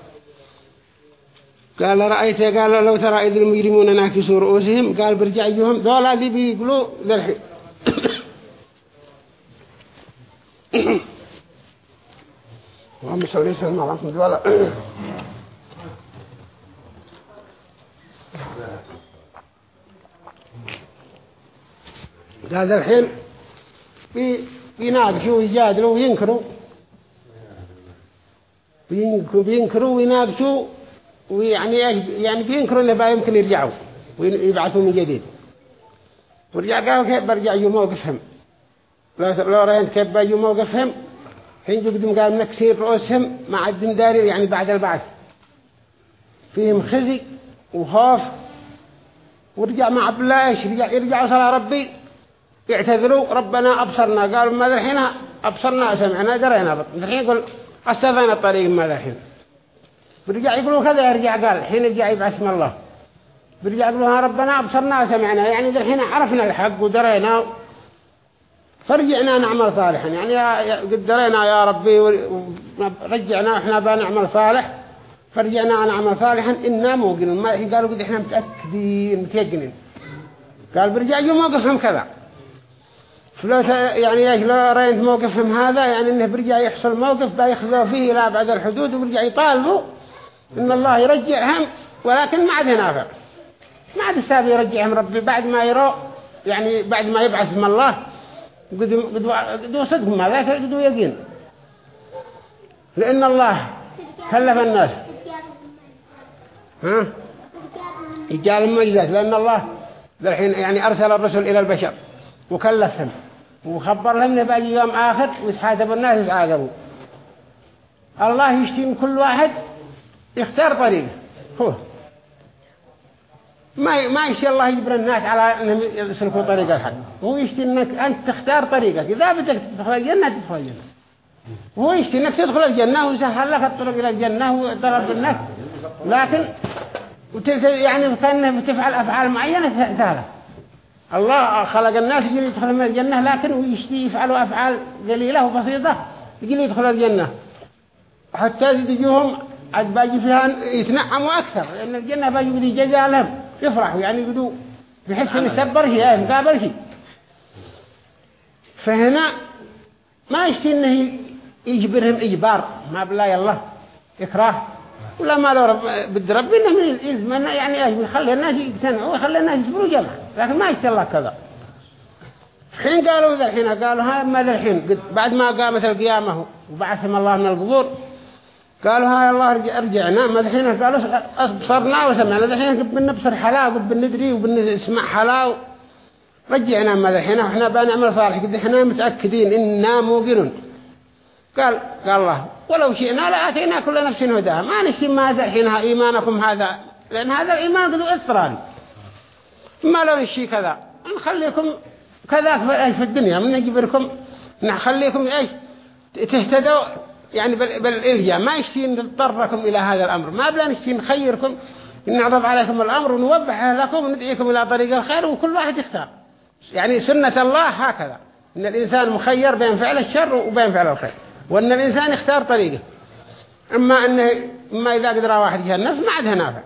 قال رأيت قال لو ترى إذ المجرمون ناكسوا رؤوسهم قال برجع يهم دولا ذي بيقولوا ذا الحين اللهم صل وسلم على محمد قال الحين بي- بيناقشوا ويجادلوا وينكروا. بينكروا ويناقشوا ويعني يعني بينكروا إنه بقى يمكن يرجعوا ويبعثوا من جديد. ورجع قالوا كيف برجع يوم موقفهم لو رأيت كيف بيجوا موقفهم حين قدم قال نكسير رؤوسهم مع الدم داري يعني بعد البعث. فيهم خزي وخوف. ورجع مع عبد الله إيش رجع؟ يرجعوا صلى ربي. يعتذروا ربنا أبصرنا. قالوا ما الحين أبصرنا سمعنا درينا. الحين يقول استفينا الطريق ما الحين برجع يقولوا كذا يرجع قال الحين يرجع يبعث من الله. برجع يقولوا ربنا أبصرنا سمعنا يعني الحين عرفنا الحق ودرينا فرجعنا نعمل صالحا. يعني قد درينا يا ربي ورجعنا إحنا بنعمل صالح فرجعنا نعمل صالحا. إنا موقنون ما قالوا قد إحنا متأكدين متيقنين. قال برجع يوم موقفهم كذا. فلو يعني إيش لو رأيت موقفهم هذا يعني إنه برجع يحصل موقف بيخذوا فيه إلى بعد الحدود وبرجع يطالبوا إن الله يرجعهم ولكن ما عاد نافع ما عاد السابق يرجعهم ربي بعد ما يروا يعني بعد ما يبعث من الله قدوا قدوا صدقهم هذا قدوا يقين. لأن الله كلف الناس. ها؟ يجعل المعجزات لأن الله الحين يعني أرسل الرسل إلى البشر وكلفهم وخبر لهم إنه باقي يوم آخر ويتحاسب الناس يتعاقبوا الله يشتي من كل واحد يختار طريقه هو. ما ما يشتي الله يجبر الناس على أنهم يسلكوا طريق الحق. هو يشتي أنك أنت تختار طريقك. إذا بدك تدخل الجنة تدخل الجنة. هو يشتي أنك تدخل الجنة وسهل لك الطرق إلى الجنة وضرب الناس. لكن يعني كأنه بتفعل أفعال معينة سهلة. الله خلق الناس يجي يدخل من الجنة لكن ويشتي يفعلوا أفعال قليلة وبسيطة يجي يدخل الجنة. حتى يجيهم عاد باجي فيها يتنعموا أكثر لأن الجنة باجي بدي جزاء لهم. يفرحوا يعني يقولوا بحس إن سبر شيء مقابل شيء فهنا ما يشتي إنه يجبرهم إجبار. ما بالله يلا إكراه. ولا ما لو رب بد ربي من يزمنا يعني يخلي الناس يقتنعوا ويخلي الناس يصبروا جمع لكن ما يشتي الله كذا. حين قالوا ذا الحين قالوا ها ما ذا الحين؟ بعد ما قامت القيامة وبعثهم الله من القبور قالوا هاي الله رجع رجعنا ما الحين قالوا أبصرنا وسمعنا. الحين بنبصر حلا وبندري وبنسمع حلا رجعنا ما الحين إحنا بنعمل صالح. قد إحنا متأكدين إننا موقنون. قال قال الله ولو شئنا لآتينا كل نفس هداها. ما نشتي ما الحين إيمانكم هذا. لأن هذا الإيمان قد إصراري ما لو نشي كذا. نخليكم كذاك في الدنيا. من نجبركم نخليكم إيش؟ تهتدوا. يعني بال- بالإلجاء ما يشتي نضطركم إلى هذا الأمر. ما بلا نشتي نخيركم نعرض عليكم الأمر ونوضح لكم وندعيكم إلى طريق الخير وكل واحد يختار. يعني سنة الله هكذا. إن الإنسان مخير بين فعل الشر وبين فعل الخير وأن الإنسان يختار طريقه. أما أنه ما إذا قدر واحد جهنم ما عندها نافع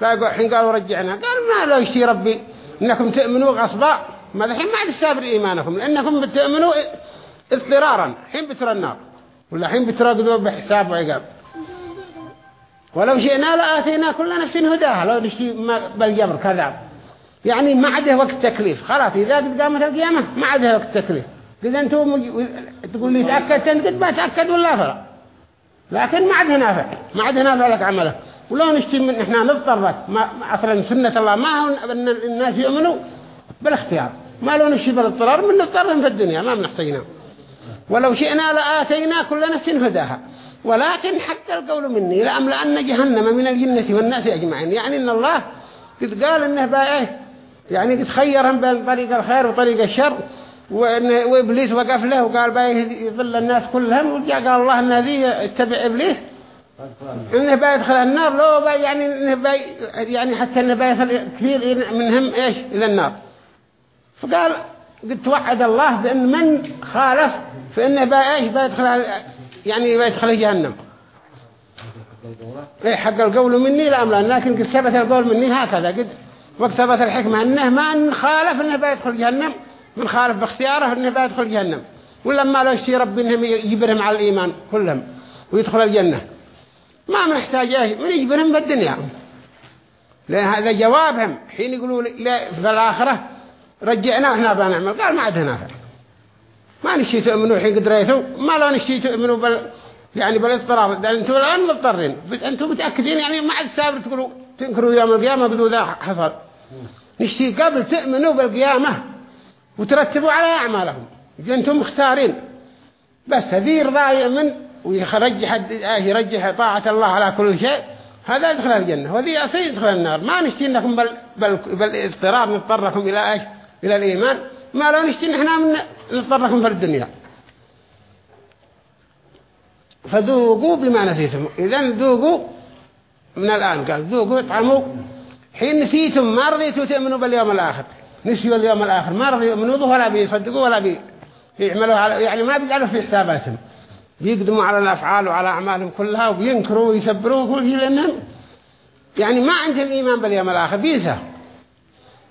فقالوا حين قالوا رجعنا. قال ما لو يشتي ربي إنكم تؤمنوا غصبا ما الحين ما عاد يستابر إيمانكم لأنكم بتؤمنوا اضطرارا حين بترى النار. ولا حين بتراقدوا بحساب وعقاب. ولو شئنا لآتينا كل نفس هداها لو نشتي بالجبر كذا. يعني ما عده وقت تكليف. خلاص إذا قد قامت القيامة ما عده وقت تكليف. إذا أنتم مج... تقول لي تأكد تنقد ما تأكد ولا فرق لكن ما عاد نافع. ما عاد نافع لك عمله. ولو نشتي من إحنا نضطر لك ما أصلا سنة الله ما هو أن الناس يؤمنوا بالاختيار. ما لو نشتي بالاضطرار من نضطرهم في الدنيا ما بنحتاجنا. ولو شئنا لآتينا كل نفس هداها. ولكن حق القول مني لأملأن جهنم من الجنة والناس أجمعين. يعني إن الله قد قال إنه بقى إيه؟ يعني قد خيرهم بين طريق الخير وطريق الشر. وإبليس وقف له وقال بقى يضل الناس كلهم. ورجع قال الله إن هذه اتبع إبليس. إنه بقى يدخل النار. لو يعني إنه يعني حتى إنه يصل كثير منهم إيش؟ إلى النار. فقال قد توعد الله بأن من خالف فإنه بقى إيش؟ بقى يدخل يعني بقى يدخل جهنم. إيه حق القول مني لا أملا لكن قد ثبت القول مني هكذا. قد وقت ثبت الحكمة إنه ما خالف إنه بقى يدخل جهنم. من خالف باختياره إنه بقى يدخل جهنم. ولما لو يشتي ربي إنهم يجبرهم على الإيمان كلهم ويدخل الجنة. ما محتاج إيش؟ من يجبرهم بالدنيا. لأن هذا جوابهم. حين يقولوا في الآخرة رجعنا وإحنا بنعمل. قال ما عندنا نافع ما نشي تؤمنوا حين قد رأيتوا ما لو نشي تؤمنوا بال يعني بالاضطرار لأن أنتم الآن مضطرين. أنتم متأكدين يعني ما عاد سابر تقولوا تنكروا يوم القيامة بدو ذا حصل. نشي قبل تؤمنوا بالقيامة وترتبوا على أعمالهم. أنتم مختارين. بس هذه رضا يؤمن ويرجح يرجح طاعة الله على كل شيء. هذا يدخل الجنة. وذي أصيل يدخل النار. ما نشتي بال بالاضطرار نضطركم إلى إيش؟ إلى الإيمان ما لو نشتي نحن من نضطركم في الدنيا. فذوقوا بما نسيتم. إذا ذوقوا من الآن. قال ذوقوا اطعموا. حين نسيتم ما رضيتوا تؤمنوا باليوم الآخر. نسيوا اليوم الآخر. ما رضيوا يؤمنوا به ولا بيصدقوا ولا بي يعملوا على يعني ما بيجعلوا في حساباتهم. بيقدموا على الأفعال وعلى أعمالهم كلها وبينكروا ويسبروا كل شيء لأنهم يعني ما عندهم إيمان باليوم الآخر. بيسا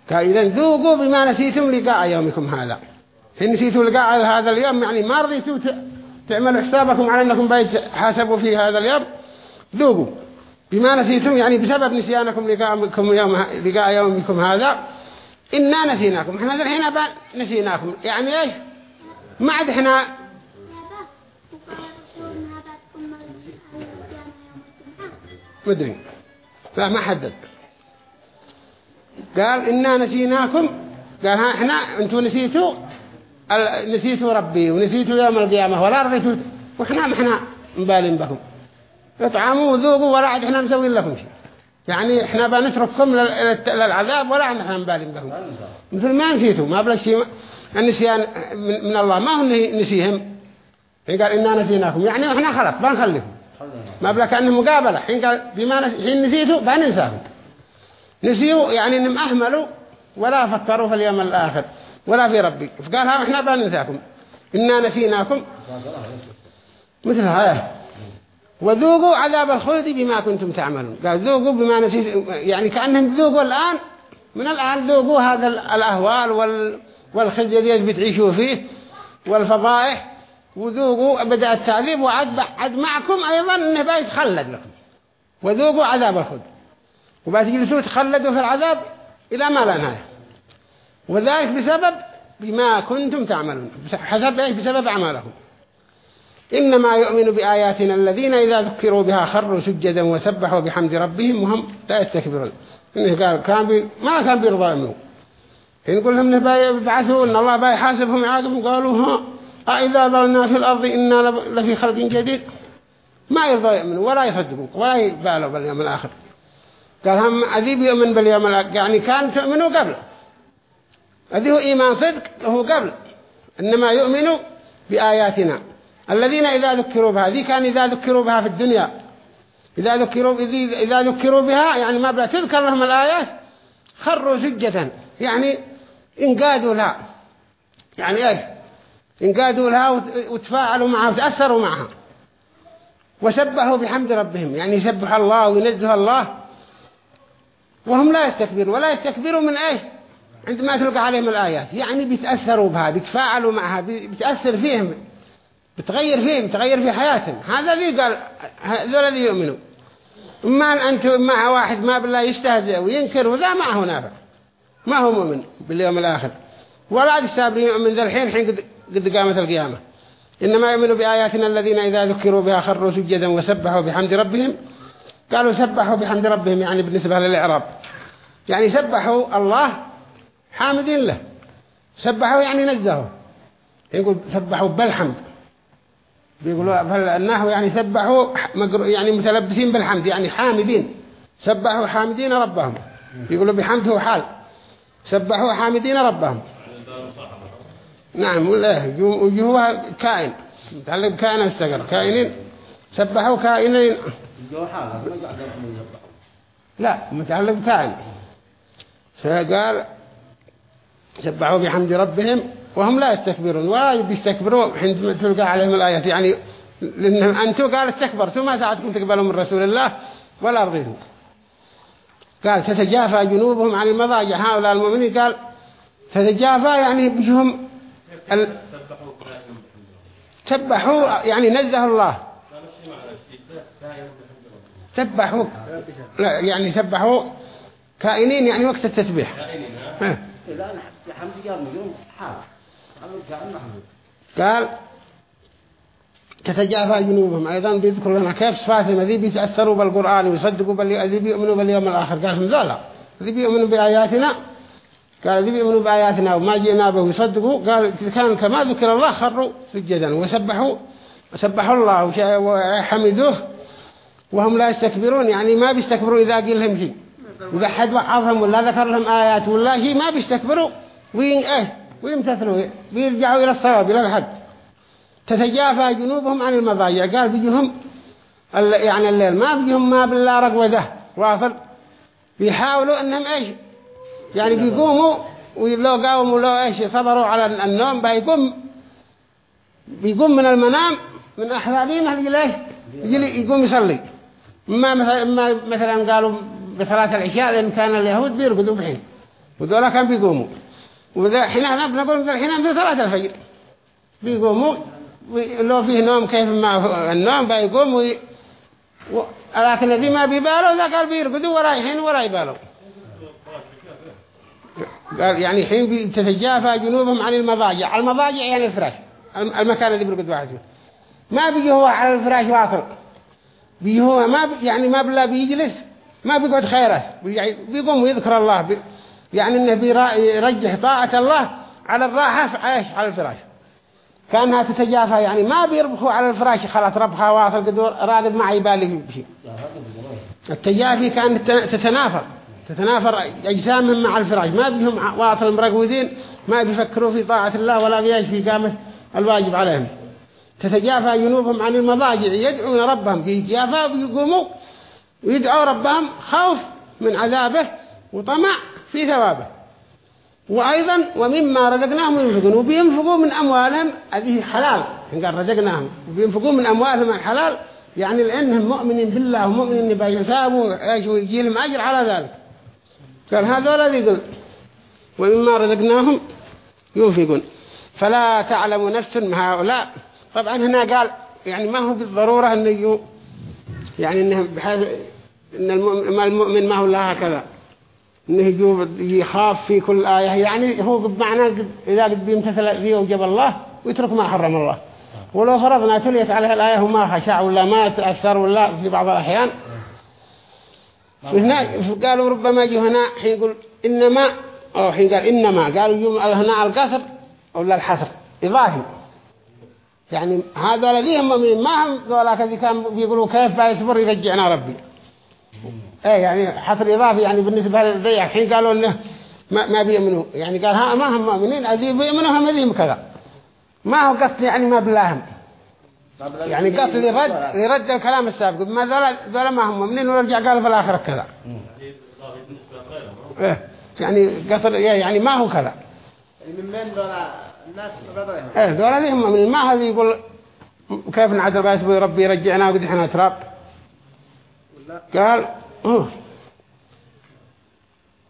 قال إذا ذوقوا بما نسيتم لقاء يومكم هذا. حين نسيتوا لقاء هذا اليوم يعني ما رضيتوا تعملوا حسابكم على أنكم حاسبوا في هذا اليوم. ذوقوا بما نسيتم يعني بسبب نسيانكم لقاءكم يوم لقاء يومكم هذا. إنا نسيناكم. إحنا الحين نسيناكم. يعني إيش؟ ما عاد إحنا مدري. فما حدد قال إنا نسيناكم. قال ها إحنا أنتوا نسيتوا نسيتوا ربي ونسيتوا يوم القيامة ولا رضيتوا وإحنا ما إحنا مبالين بكم. اطعموا وذوقوا ولا عاد إحنا مسوين لكم شيء. يعني إحنا بنترككم للعذاب ولا إحنا مبالين بكم. مثل ما نسيتوا ما بلك شيء. النسيان من الله ما هو نسيهم. حين قال إنا نسيناكم يعني إحنا خلاص بنخليكم. ما بلك أنه مقابلة. حين قال بما. حين نسيتوا بننساهم. نسيوا يعني إنهم أهملوا ولا فكروا في اليوم الآخر ولا في ربي. فقال ها إحنا بننساكم إنا نسيناكم. مثل هذا. وذوقوا عذاب الخلد بما كنتم تعملون. قال ذوقوا بما نسيت يعني كأنهم ذوقوا الآن من الآن ذوقوا هذا الأهوال وال والخزي الذي بتعيشوا فيه والفضائح. وذوقوا بدأ التعذيب وعد عد معكم أيضا أنه بيتخلد لكم. وذوقوا عذاب الخلد. وبتجلسوا تخلدوا في العذاب إلى ما لا نهاية. وذلك بسبب بما كنتم تعملون. حسب إيش؟ بسبب أعمالكم. إنما يؤمن بآياتنا الذين إذا ذكروا بها خروا سجدا وسبحوا بحمد ربهم وهم لا يستكبرون. إنه قال كان بي ما كان بيرضى منه نقول لهم إنه بيبعثوا إن الله بيحاسبهم يعاقبهم قالوا ها أإذا ضلنا في الأرض إنا لفي خلق جديد. ما يرضى يؤمنوا ولا يصدقوا ولا يبالوا باليوم الآخر. قال هم أذيب يؤمن باليوم الآخر. يعني كان تؤمنوا قبل. هذه هو إيمان صدق هو قبل. إنما يؤمنوا بآياتنا. الذين إذا ذكروا بها ذي كان إذا ذكروا بها في الدنيا. إذا ذكروا, إذا ذكروا بها يعني ما بلا تذكر لهم الآيات خروا سجدا يعني انقادوا لها. يعني إيش؟ انقادوا لها وتفاعلوا معها وتأثروا معها. وسبحوا بحمد ربهم. يعني يسبح الله وينزه الله. وهم لا يستكبروا. ولا يستكبروا من إيش؟ عندما تلقى عليهم الآيات. يعني بيتأثروا بها بيتفاعلوا معها بتأثر فيهم بتغير فيهم تغير في حياتهم. هذا ذي قال هذول الذي يؤمنوا. إما أن أنتم مع واحد ما بالله يستهزئ وينكر وذا ما هو نافع. ما هو مؤمن باليوم الآخر. ولا السابرين يؤمن ذا الحين حين قد قامت القيامة. إنما يؤمنوا بآياتنا الذين إذا ذكروا بها خروا سجدا وسبحوا بحمد ربهم. قالوا سبحوا بحمد ربهم يعني بالنسبة للإعراب. يعني سبحوا الله حامدين له. سبحوا يعني نزهوا يقول سبحوا بالحمد. بيقولوا النحو يعني سبحوا يعني متلبسين بالحمد يعني حامدين. سبحوا حامدين ربهم. يقولوا بحمده حال. سبحوا حامدين ربهم. نعم ولا وجهه كائن. متعلق بكائن استقر كائنين. سبحوا كائنين. لا متعلق بكائن فقال سبحوا بحمد ربهم وهم لا يستكبرون ولا بيستكبروا عندما تلقى عليهم الآيات. يعني لأنهم أنتم قال استكبرتوا ما ساعدكم تقبلوا من رسول الله؟ ولا رضيتم قال تتجافى جنوبهم عن المضاجع. هؤلاء المؤمنين قال تتجافى يعني بجهم ال... سبحوا يعني نزه الله. سبحوا يعني سبحوا كائنين يعني وقت التسبيح. قال تتجافى جنوبهم. أيضا بيذكر لنا كيف صفاتهم ذي بيتأثروا بالقرآن ويصدقوا باللي ذي بيؤمنوا باليوم الآخر. قال هم لا لا ذي بيؤمنوا بآياتنا؟ قال ذي بيؤمنوا بآياتنا وما جئنا به ويصدقوا قال كان كما ذكر الله خروا سجدا وسبحوا وسبحوا الله وحمدوه. وهم لا يستكبرون يعني ما بيستكبروا إذا قيل لهم شيء. إذا حد وعظهم ولا ذكر لهم آيات ولا شيء ما بيستكبروا. وين إيه ويمتثلوا بيرجعوا إلى الصواب إلى الحد. تتجافى جنوبهم عن المضاجع قال بيجهم يعني الليل. ما بيجهم ما بالله رقوده واصل. بيحاولوا إنهم إيش؟ يعني بيقوموا ولو قاوموا لو إيش؟ صبروا على النوم. بيقوم بيقوم من المنام من ليش؟ يجي يقوم يصلي. مثلا ما مثلا قالوا بصلاة العشاء لأن كان اليهود بيرقدوا بحين وذولا كان بيقوموا. وذا حين إحنا بنقول حين في صلاه الفجر. بيقوموا لو فيه نوم كيف ما النوم بيقوم وي... و... لكن الذي ما بيبالوا ذا قال بيرقدوا ورايحين ولا يبالوا. قال يعني حين تتجافى جنوبهم عن المضاجع. المضاجع يعني الفراش. المكان الذي بيرقد واحد فيه ما بيجي هو على الفراش واصل. بيجي هو ما بي يعني ما بلا بيجلس. ما بيقعد خيره. بيقوم ويذكر الله. يعني إنه بيرجح طاعة الله على الراحة على الفراش. كأنها تتجافى. يعني ما بيربخوا على الفراش. خلاص ربخها واصل قدور راقد ما يبالي بشيء التجافي كانت تتنافر. تتنافر أجسامهم مع الفراش. ما بيهم واصل مرقودين. ما بيفكروا في طاعة الله ولا بيعيش في قامة الواجب عليهم. تتجافى جنوبهم عن المضاجع. يدعون ربهم. بيتجافى ويقوموا ويدعوا ربهم خوف من عذابه وطمع في ثوابه. وأيضا ومما رزقناهم ينفقون وبينفقوا من أموالهم هذه حلال. قال رزقناهم وبينفقوا من أموالهم الحلال يعني لأنهم مؤمنين بالله ومؤمنين بيثابوا ويجي لهم أجر على ذلك. قال الذي يقول ومما رزقناهم ينفقون. فلا تعلم نفس هؤلاء. طبعا هنا قال يعني ما هو بالضرورة يجو يعني إنه بحيث إن المؤمن ما هو لها هكذا. إنه يخاف في كل آية. يعني هو بمعنى إذا قد بيمتثل ذي وجب الله ويترك ما حرم الله. ولو فرضنا تليت عليها الآية وما خشع ولا ما تأثر ولا في بعض الأحيان. هنا قالوا ربما يجوا هنا حين يقول إنما أو حين قال إنما. قالوا يوم هنا القصر ولا الحصر؟ إضافي يعني هذا الذين مؤمنين ما هم ذولا كذي كان بيقولوا كيف بيصبر يرجعنا ربي. إيه يعني حصر إضافي يعني بالنسبة للضيع حين قالوا إنه ما, ما بيؤمنوا. يعني قال ها ما هم مؤمنين الذي بيؤمنوا هم ذيهم كذا. ما هو قصد يعني ما بلاهم. يعني قصد لرد لرد الكلام السابق. ما ذولا ما هم مؤمنين ورجع قالوا في الآخرة كذا. إيه يعني قصر يعني ما هو كذا. من من ذولا الناس إيه دول هم من ما هذا يقول كيف نعدل بس ربي يرجعنا وقد إحنا تراب قال.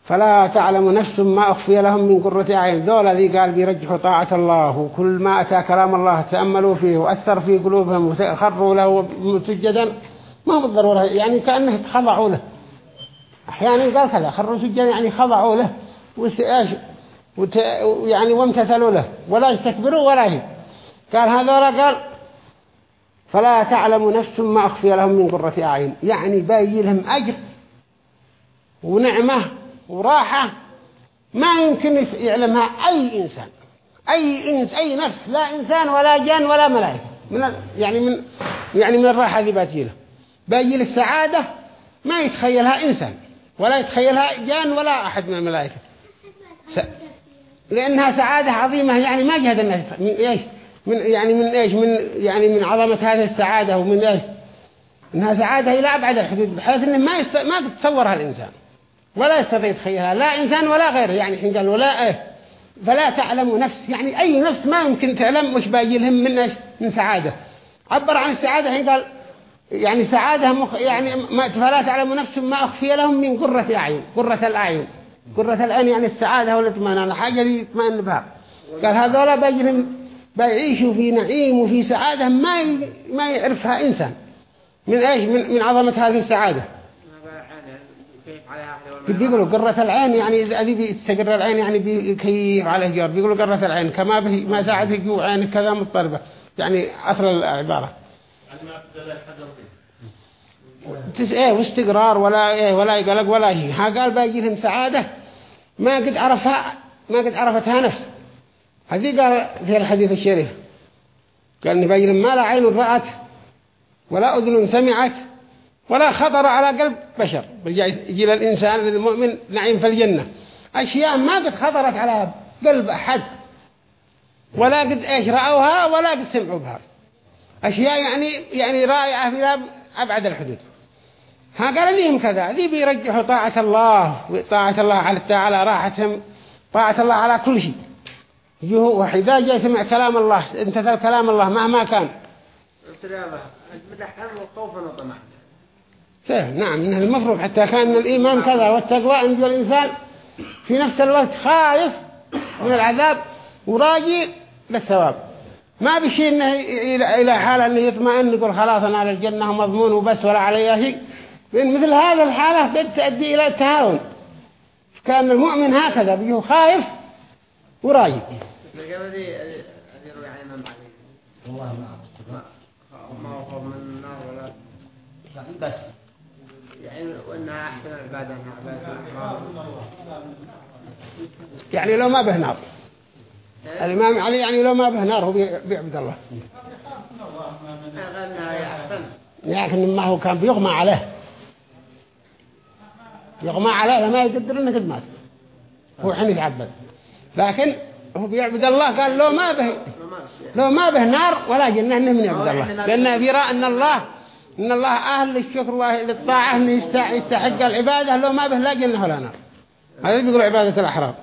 فلا تعلم نفس ما أخفي لهم من قرة أعين. دول ذي قال بيرجحوا طاعة الله. وكل ما أتى كلام الله تأملوا فيه وأثر في قلوبهم وخروا له سجدا ما هو بالضرورة يعني كأنه خضعوا له. أحيانا قال كذا خروا سجدا يعني خضعوا له. وإيش؟ وت... يعني وامتثلوا له. ولا يستكبروا ولا هي قال هذا قال فلا تعلم نفس ما أخفي لهم من قرة أعين. يعني باقي لهم أجر ونعمة وراحة ما يمكن يعلمها أي إنسان. أي إنس أي نفس. لا إنسان ولا جان ولا ملائكة. من ال... يعني من يعني من الراحة اللي باقي له. باقي له السعادة ما يتخيلها إنسان. ولا يتخيلها جان ولا أحد من الملائكة. س... لأنها سعادة عظيمة يعني ما جهد الناس من إيش؟ من يعني من إيش؟ من يعني من عظمة هذه السعادة ومن إيش؟ إنها سعادة إلى أبعد الحدود بحيث إنه ما يست... ما تتصورها الإنسان ولا يستطيع يتخيلها لا إنسان ولا غيره. يعني حين قال ولا إيه؟ فلا تعلم نفس. يعني أي نفس ما يمكن تعلم وش باقي لهم من إيش؟ من سعادة. عبر عن السعادة حين قال يعني سعادة مخ يعني ما فلا تعلم نفس ما أخفي لهم من قرة أعين قرة الأعين. قرة العين يعني السعادة والاطمئنان. الحاجة اللي يطمئن بها. قال هذولا بيجرهم بيعيشوا في نعيم وفي سعادة ما. ما يعرفها إنسان. من إيش؟ من, من عظمة هذه السعادة. بيقولوا قرة العين يعني هذه بيستقر العين يعني بيكيف عليه جار بيقولوا قرة العين. كما به ما ساعده جو عين كذا مضطربة. يعني أصل العبارة. تس إيه واستقرار ولا إيه ولا يقلق ولا شيء. ها قال باقي لهم سعادة ما قد عرفها ما قد عرفتها نفس. هذه قال في الحديث الشريف. قال لهم ما لا عين رأت ولا أذن سمعت ولا خطر على قلب بشر. يجي للإنسان للمؤمن نعيم في الجنة. أشياء ما قد خطرت على قلب أحد ولا قد إيش رأوها ولا قد سمعوا بها أشياء يعني يعني رائعة في أبعد الحدود. ها قال ليهم كذا ذي بيرجحوا طاعة الله وطاعة الله على تعالى راحتهم طاعة الله على كل شيء. يجوا وإذا جاء سمع كلام الله امتثل كلام الله مهما كان. فيه نعم المفروض حتى كان الإيمان كذا والتقوى عند الإنسان في نفس الوقت خايف من العذاب وراجي للثواب. ما بشيء إنه إلى حالة أنه يطمئن يقول خلاص أنا على الجنة مضمون وبس ولا علي شيء. لأن مثل هذا الحالة قد تؤدي إلى التهاون. كان المؤمن هكذا بيجيه خايف بس يعني يعني لو ما به نار الإمام علي يعني لو ما به نار هو بي- بيعبد الله. لكن ما هو كان بيغمى عليه. يغمى عليه لما يقدر إنه قد مات. هو حين يتعبد لكن هو بيعبد الله قال لو ما به لو ما به نار ولا جنة إنه من يعبد الله. لأنه بيرى أن الله أن الله أهل للشكر وأهل للطاعة انه يستحق العبادة. لو ما به لا جنة ولا نار. هذا بيقول عبادة الأحرار.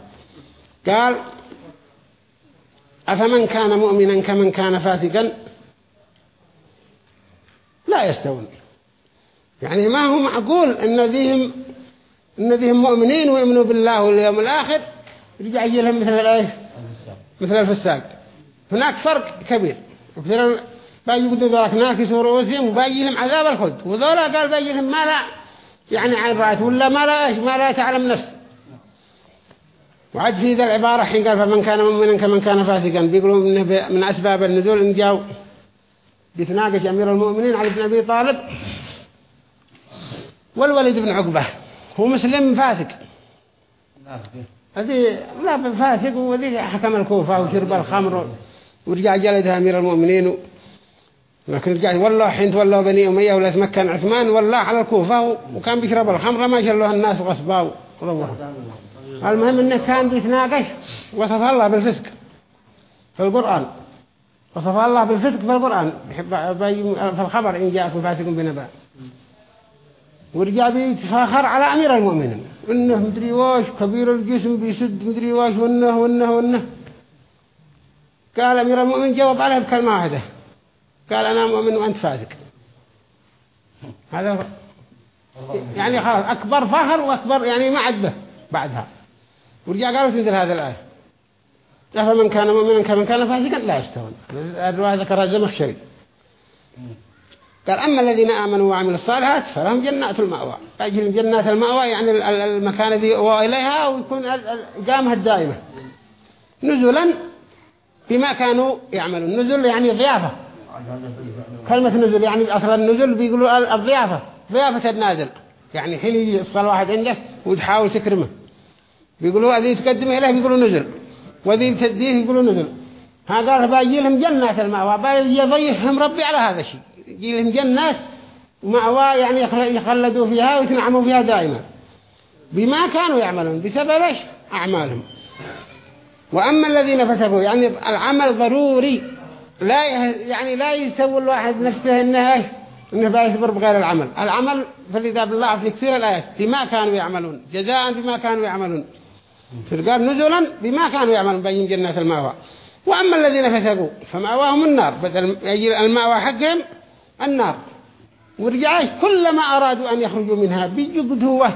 قال أفمن كان مؤمنا كمن كان فاسقا؟ لا يستوون. يعني ما هو معقول إن ذيهم إن ذيهم مؤمنين ويؤمنوا بالله واليوم الآخر. يرجع يجي لهم مثل الايه مثل الفساق. هناك فرق كبير. كثير باجي بدو ذلك ناكس رؤوسهم وباجي لهم عذاب الخلد. وذولا قال باجي لهم ما لا يعني عين رأت ولا ما لا ما لا تعلم نفس. وعد في ذا العبارة حين قال فمن كان مؤمنا كمن كان فاسقا. بيقولوا منه ب- من أسباب النزول إن جاءوا. بيتناقش أمير المؤمنين علي بن أبي طالب والوليد بن عقبة. هو مسلم فاسق. هذه لا فاسق وذي حكم الكوفة وشرب الخمر ورجع جلدها أمير المؤمنين. و... لكن رجع والله حين تولوا بني أمية ولا تمكن عثمان والله على الكوفة وكان بيشرب الخمر ما شلوها الناس غصبا. وروحوا المهم إنه كان بيتناقش وصف الله بالفسق في القرآن. وصف الله بالفسق في القرآن. في الخبر إن جاءكم فاسق بنبأ. ورجع بيتفاخر على أمير المؤمنين. إنه مدري واش كبير الجسم بيسد مدري واش وإنه وإنه وإنه قال أمير المؤمنين جاوب عليه بكلمة واحدة. قال أنا مؤمن وأنت فاسق. هذا. يعني خلاص أكبر فخر وأكبر يعني ما عد به بعدها. ورجع قالوا تنزل هذا الآية. أفمن كان مؤمنا كمن كان فاسقا؟ لا يستوون. الرواية ذكرها الزمخشري قال أما الذين آمنوا وعملوا الصالحات فلهم جنات المأوى. أجل جنات المأوى يعني ال- ال- المكان الذي يؤوى إليها ويكون إقامة الدائمة. نزلا بما كانوا يعملون. نزل يعني ضيافة. كلمة نزل يعني أصلا النزل بيقولوا ال- الضيافة. ضيافة النازل. يعني حين يجي يصل واحد عنده وتحاول تكرمه بيقولوا هذه تقدمه إليه بيقولوا نزل. وذي تديه يقولوا نزل. ها قال باجي لهم جنات المأوى. باجي يضيفهم ربي على هذا الشيء. يجي لهم جنات مأوى يعني يخل- يخلدوا فيها ويتنعموا فيها دائما. بما كانوا يعملون بسبب إيش؟ أعمالهم. وأما الذين فسقوا يعني العمل ضروري. لا يعني لا يسوي الواحد نفسه إنه إيش؟ إنه بيصبر بغير العمل. العمل فالإذا بالله في كثير الآيات بما كانوا يعملون جزاء بما كانوا يعملون. قال نزلا بما كانوا يعملون بين جنات المأوى. وأما الذين فسقوا فمأواهم النار. بدل المأوى حقهم النار ورجع إيش؟ كلما أرادوا أن يخرجوا منها بيجد هو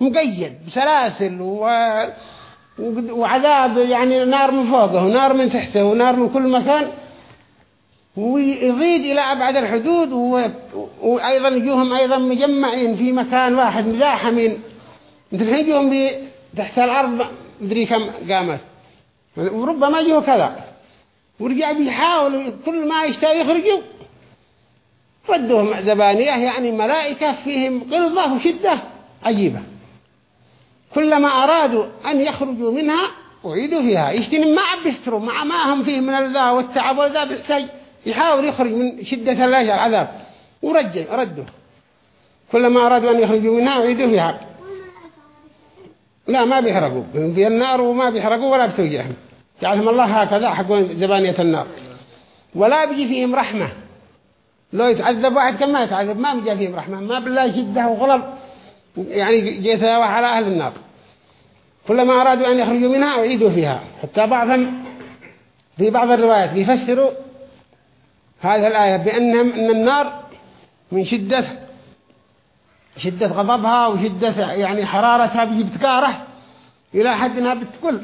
مقيد بسلاسل و... وعذاب يعني نار من فوقه ونار من تحته ونار من كل مكان ويضيد إلى أبعد الحدود و... وأيضا يجوهم أيضا مجمعين في مكان واحد مزاحمين الحين يجوهم. تحت الأرض مدري كم قامت وربما يجوه كذا ورجع بيحاولوا كل ما يشتاق يخرجوا ردوهم زبانية يعني ملائكة فيهم غلظة وشدة عجيبة. كلما أرادوا أن يخرجوا منها أعيدوا فيها. يشتني ما عم بيستروا مع ما هم فيه من الذا والتعب والذا بيحتاج يحاول يخرج من شدة اللاجة العذاب. ورجع ردوا. كلما أرادوا أن يخرجوا منها أعيدوا فيها. لا ما بيحرقوا في النار وما بيحرقوا ولا بتوجعهم جعلهم الله هكذا حقون زبانية النار. ولا بيجي فيهم رحمة. لو يتعذب واحد كما يتعذب ما بيجي فيهم رحمة ما بالله شدة وغلب يعني جيت على أهل النار. كلما أرادوا أن يخرجوا منها أعيدوا فيها. حتى بعضهم في بعض الروايات بيفسروا هذه الآية بأنهم أن النار من شدة شدة غضبها وشدة يعني حرارتها بيجي بتكاره إلى حد أنها بتقول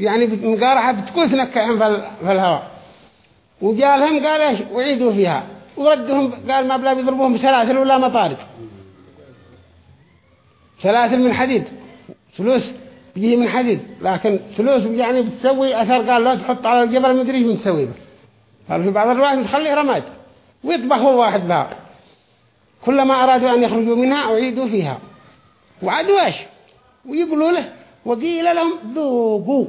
يعني مقارحة بتقول تنكعهم في ال- الهواء وجالهم قال إيش؟ وعيدوا فيها. وردهم قال ما بلا بيضربوهم بسلاسل ولا مطارد سلاسل من حديد. ثلوث بيجي من حديد. لكن ثلوث يعني بتسوي أثر. قال لا تحط على الجبل مدري إيش بتسوي به قال في بعض الروايات بتخليه رماد. ويطبخوا واحد بها. كلما أرادوا أن يخرجوا منها أعيدوا فيها. وعدوا إيش؟ ويقولوا له وقيل لهم ذوقوا.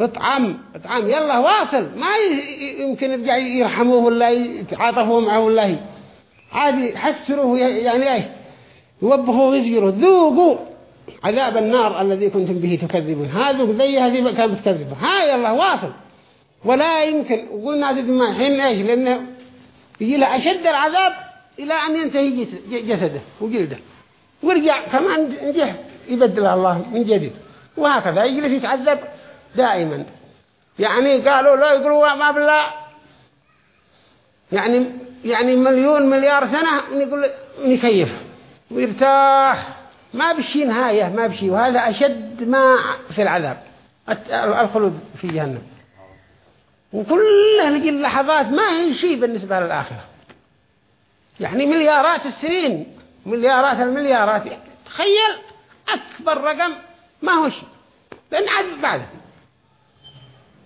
اطعم اطعم. يلا واصل. ما يمكن يرجع يرحموه ولا يتعاطفوا معه ولا عادي حسروه يعني إيه؟ يوبخوا ويزجروا ذوقوا عذاب النار الذي كنتم به تكذبون. هذا زي هذه كان بتكذبوا. ها يلا واصل. ولا يمكن. وقلنا زد ما حين إيش؟ لأنه يجي له أشد العذاب إلى أن ينتهي جس- جسده وجلده. ويرجع كمان نجح. يبدل الله من جديد. وهكذا. يجلس يتعذب. دائما. يعني قالوا لا يقولوا ما بالله. يعني يعني مليون مليار سنة نقول نكيف. ويرتاح. ما بشي نهاية ما بشي. وهذا أشد ما في العذاب. الخلود في جهنم. وكله نجي اللحظات ما هي شيء بالنسبة للآخرة. يعني مليارات السنين مليارات المليارات. تخيل أكبر رقم ما هو شيء. لأن عاد بعده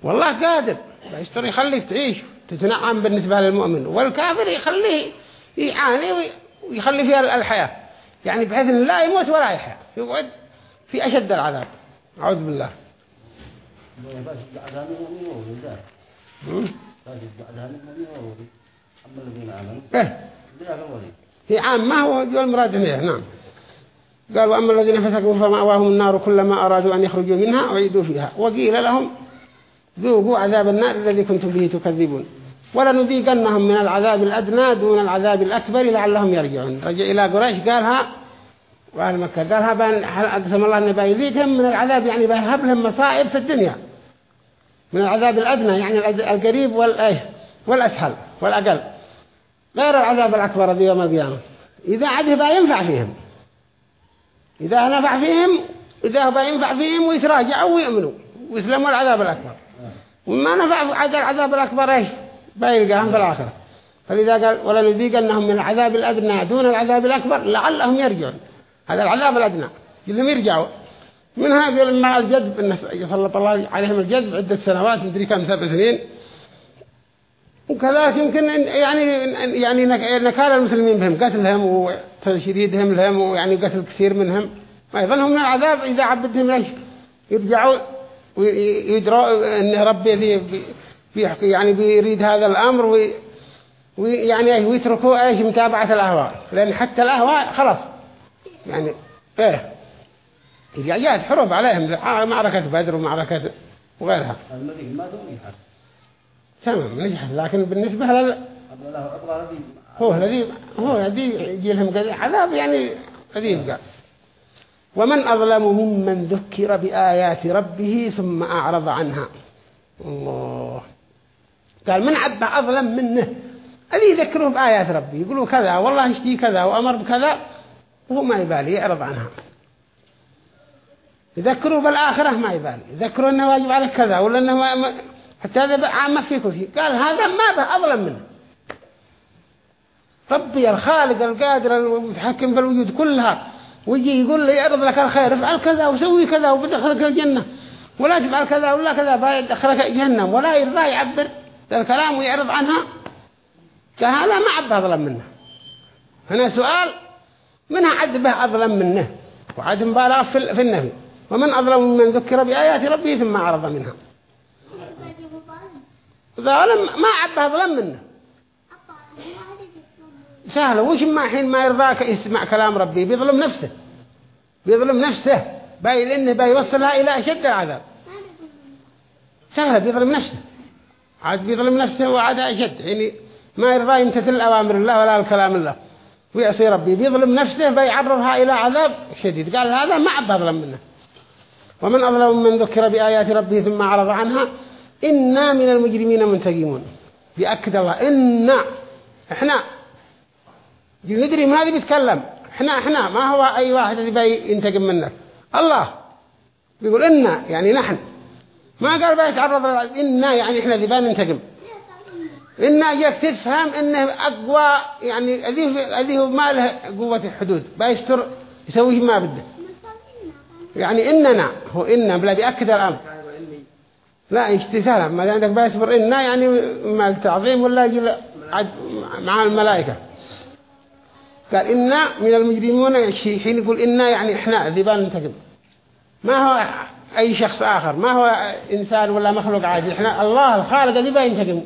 والله قادر. يستر يخليك تعيش تتنعم بالنسبة للمؤمن. والكافر يخليه يعاني ويخلي فيها الحياة. يعني بحيث أن لا يموت ولا يحيا. يقعد في أشد العذاب. أعوذ بالله. إيه. هي عام ما هو جو المراد هنا نعم. قال وأما الذين فسقوا فمأواهم النار كلما أرادوا أن يخرجوا منها أعيدوا فيها. وقيل لهم ذوقوا عذاب النار الذي كنتم به تكذبون. ولنذيقنهم من العذاب الأدنى دون العذاب الأكبر لعلهم يرجعون. رجع إلى قريش قالها وأهل مكة قالها بأن أقسم الله أن بيذيقهم من العذاب؟ يعني بيهب لهم مصائب في الدنيا. من العذاب الأدنى يعني القريب والأسهل والأقل. غير العذاب الأكبر ذي يوم القيامة. إذا عده بينفع فيهم. إذا نفع فيهم إذا بينفع فيهم ويتراجعوا ويؤمنوا ويسلموا العذاب الأكبر. وما نفع عاد العذاب الأكبر إيش بيلقاهم في الآخرة. فلذا قال ولا نذيقنهم من العذاب الأدنى دون العذاب الأكبر لعلهم يرجعون. هذا العذاب الأدنى. يلهم يرجعوا. منها يقول مع الجذب يسلط الله عليهم الجذب عدة سنوات مدري كم سبع سنين. وكذلك يمكن يعني يعني نكال المسلمين بهم قتلهم وتشريدهم لهم ويعني قتل كثير منهم. أيضا هم من العذاب إذا عبدهم ليش يرجعوا ويدروا أن ربي ذي يعني بيريد هذا الأمر ويعني ويتركوا إيش متابعة الأهواء. لأن حتى الأهواء خلاص. يعني إيه. جاءت حروب عليهم. معركة بدر ومعركة وغيرها. ما تمام نجحت. لكن بالنسبة لل هو الذي هو الذي يجي لهم عذاب يعني الذي يبقى ومن أظلم ممن ذكر بآيات ربه ثم أعرض عنها. الله. قال من عبه أظلم منه؟ الذي يذكرهم بآيات ربي يقولوا كذا والله اشتي كذا وأمر بكذا وهو ما يبالي يعرض عنها. يذكروا بالآخرة ما يبالي. يذكروا أنه واجب عليك كذا ولا أنه ما حتى هذا عامة في شيء. قال هذا ما به أظلم منه. ربي الخالق القادر المتحكم في الوجود كلها. ويجي يقول لي يعرض لك الخير افعل كذا وسوي كذا وبدخلك الجنة. ولا تفعل كذا ولا كذا بيدخلك جهنم. ولا يرضى يعبر الكلام ويعرض عنها. قال هذا ما عبه أظلم منه. هنا سؤال منها عد به أظلم منه؟ وعد مبالغ في النفي ومن أظلم من ذكر بآيات ربه ثم أعرض منها. ظالم ما عبه أظلم منه. سهل وش ما حين ما يرضاك يسمع كلام ربي؟ بيظلم نفسه. بيظلم نفسه. باي لأنه بيوصلها إلى أشد العذاب. سهل بيظلم نفسه. عاد بيظلم نفسه وعاد أشد. يعني ما يرضى يمتثل أوامر الله ولا الكلام الله. ويعصي ربي. بيظلم نفسه بيعرضها إلى عذاب شديد. قال هذا ما عبه أظلم منه. ومن أظلم من ذكر بآيات ربه ثم أعرض عنها إنا من المجرمين منتقمون. بأكد الله. إنا. إحنا ندري ما هذا بيتكلم. إحنا إحنا ما هو أي واحد اللي بينتقم منك. الله بيقول إنا يعني نحن. ما قال بيتعرض إنا يعني إحنا ذي ننتقم. إنا جاك تفهم إنه أقوى يعني هذه ما له قوة الحدود بيستر يسوي ما بده. يعني إننا هو إنا بلا بيأكد الأمر. لا يشتسالها ما عندك بيصبر إنا يعني ما التعظيم ولا مع الملائكة. قال إنا من المجرمون حين يقول إنا يعني إحنا ذبان ننتقم. ما هو أي شخص آخر؟ ما هو إنسان ولا مخلوق عادي؟ إحنا الله الخالق ذبان ينتقم.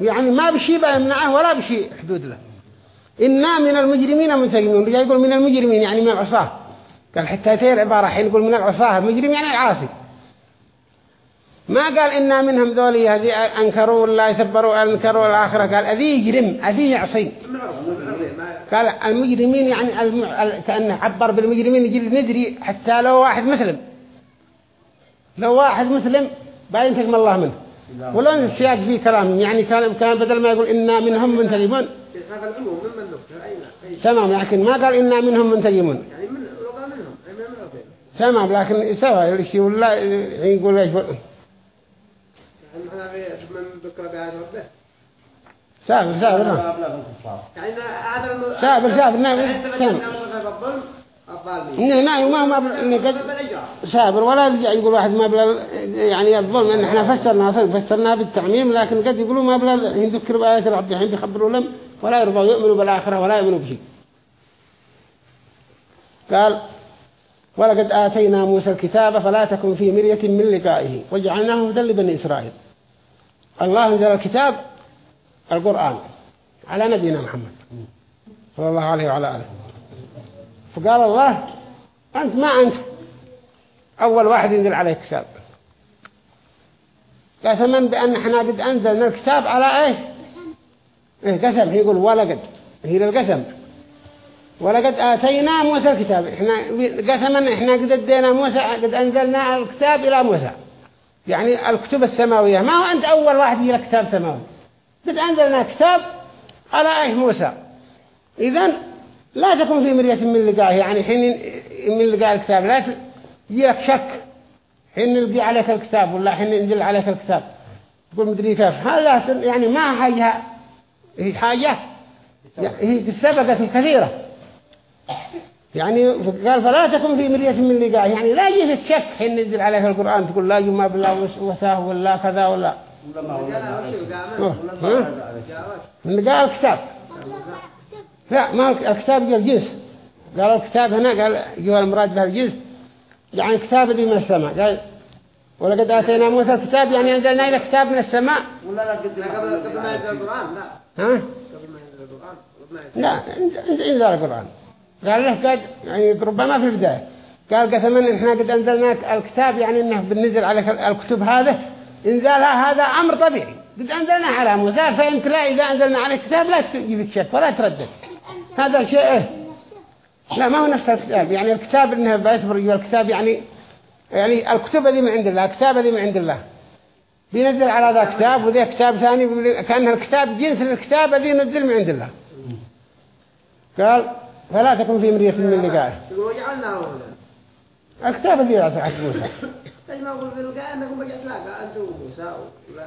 يعني ما بشي بيمنعه ولا بشي حدود له. إنا من المجرمين منتقمون. رجع يقول من المجرمين يعني من العصاة. قال حتى تير عبارة حين يقول من العصاة. المجرم يعني العاصي. ما قال إنا منهم ذولي هذه أنكروا ولا يسبروا أنكروا الآخرة. قال أذي يجرم أذي يعصي. قال المجرمين يعني الم... كأنه عبر بالمجرمين يجي ندري حتى لو واحد مسلم. لو واحد مسلم باين تقم الله منه. ولا السياق فيه كلام يعني كان كان بدل ما يقول إنا منهم منتجمون. تمام لكن ما قال إنا منهم منتجمون. تمام لكن ولا يقول في سابر سابر نعم. ما يعني. سابر سابر نعم. يعني إنه نعم ما ما إنه قد بالإجراء سابر. ولا يرجع يقول واحد ما بلا يعني الظلم إن إحنا فسرنا فسرناها بالتعميم لكن قد يقولوا ما بلا حين ذكر بآيات ربي حين بيخبروا لهم ولا يرضوا يؤمنوا بالآخرة ولا يؤمنوا بشيء. قال ولقد آتينا موسى الكتاب فلا تكن في مرية من لقائه وجعلناه هدى لبني إسرائيل. الله أنزل الكتاب القرآن على نبينا محمد صلى الله عليه وعلى آله. فقال الله أنت ما أنت؟ أول واحد ينزل عليه كتاب. قسما بأن إحنا قد أنزلنا الكتاب على إيه إيه قسم. يقول ولقد. هي للقسم. ولقد آتينا موسى الكتاب. إحنا قسما إحنا قد أدينا موسى قد أنزلنا الكتاب إلى موسى. يعني الكتب السماوية. ما هو أنت أول واحد يجي كتاب سماوي؟ قد أنزلنا كتاب على إيه موسى. إذن لا تكن في مرية من لقائه. يعني حين من لقاء الكتاب. لا يجي لك شك. حين يلقي عليك الكتاب ولا حين ينزل عليك الكتاب. تقول مدري كيف. هذا يعني ما هي حاجة. هي سبقت الكثيرة. يعني قال فلا تكن في مرية من لقائه يعني لا يجي في الشك حين ينزل عليك القرآن تقول لا يما بالله وساه ولا كذا ولا. قال قال من لقاء الكتاب. لا ما الكتاب جاء الجنس. قالوا الكتاب هنا قال جوا المراد به الجنس. يعني الكتاب اللي من السماء. قال ولقد آتينا موسى الكتاب يعني أنزلنا إلى كتاب من السماء. ولا لا قد لا قبل قبل ما ينزل القرآن لا. ها؟ قبل ما ينزل القرآن لا إنزل القرآن. قال له قد يعني ربما في البداية. قال قسما إحنا قد أنزلنا الكتاب؟ يعني إنه بننزل عليك الكتب هذا إنزالها هذا أمر طبيعي. قد أنزلنا على موسى فأنت لا إذا أنزلنا عليك كتاب لا تجيب شك ولا تردد. هذا شيء إيه؟ لا ما هو نفس الكتاب. يعني الكتاب إنه بيعتبر الكتاب يعني يعني الكتب هذه من عند الله الكتاب هذه من عند الله. بينزل على ذا كتاب وذا كتاب ثاني كأن الكتاب جنس الكتاب الذي ينزل من عند الله. قال فلا تكن في مرية من لقائه. موسى. أقول في أنكم بقيت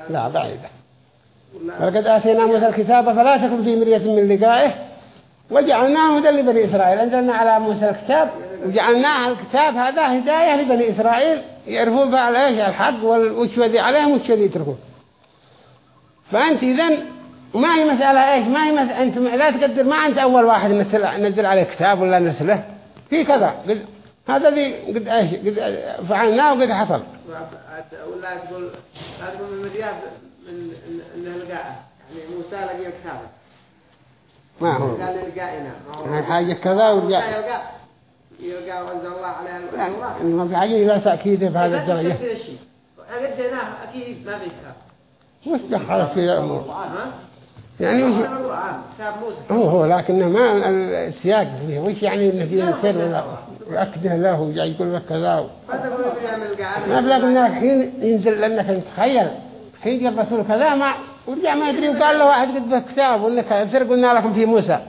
لا بعيدة. ولقد آتينا موسى الكتاب فلا تكن في مرية من لقائه. وجعلناه هدى لبني إسرائيل. أنزلنا على موسى الكتاب. وجعلناه الكتاب. هذا هداية لبني إسرائيل. يعرفون فعل إيش؟ الحق وش الذي عليهم وش الذي يتركون. فأنت إذن ما هي مسألة إيش؟ ما هي مسألة أنت لا تقدر ما أنت أول واحد نزل, نزل عليه كتاب ولا نسله في كذا. قد هذا اللي قد إيش؟ قد فعلناه وقد حصل. ولا تقول لا تقول من مرياب من إن- إنه لقاءه يعني موسى لقي كتابه. ما هو. قال لقائنا ما هو. هاي حاجة كذا ورجع. يلقى وأنزل الله عليه الله يعني ما في حاجة لا تأكيد بهذا الدرجة. قديناه أكيد ما بيكتاب وش دخل في الأمور؟ يعني موسى. هو هو لكنه ما السياق فيه وش يعني إنه فيه الخير ولا يأكده له وجاي يقول لك كذا ما بلاك انك حين ينزل لأنك تخيل حين جاء الرسول كذا ما ورجع ما يدري وقال له واحد قد كتاب وإنك يصير قلنا لكم في موسى.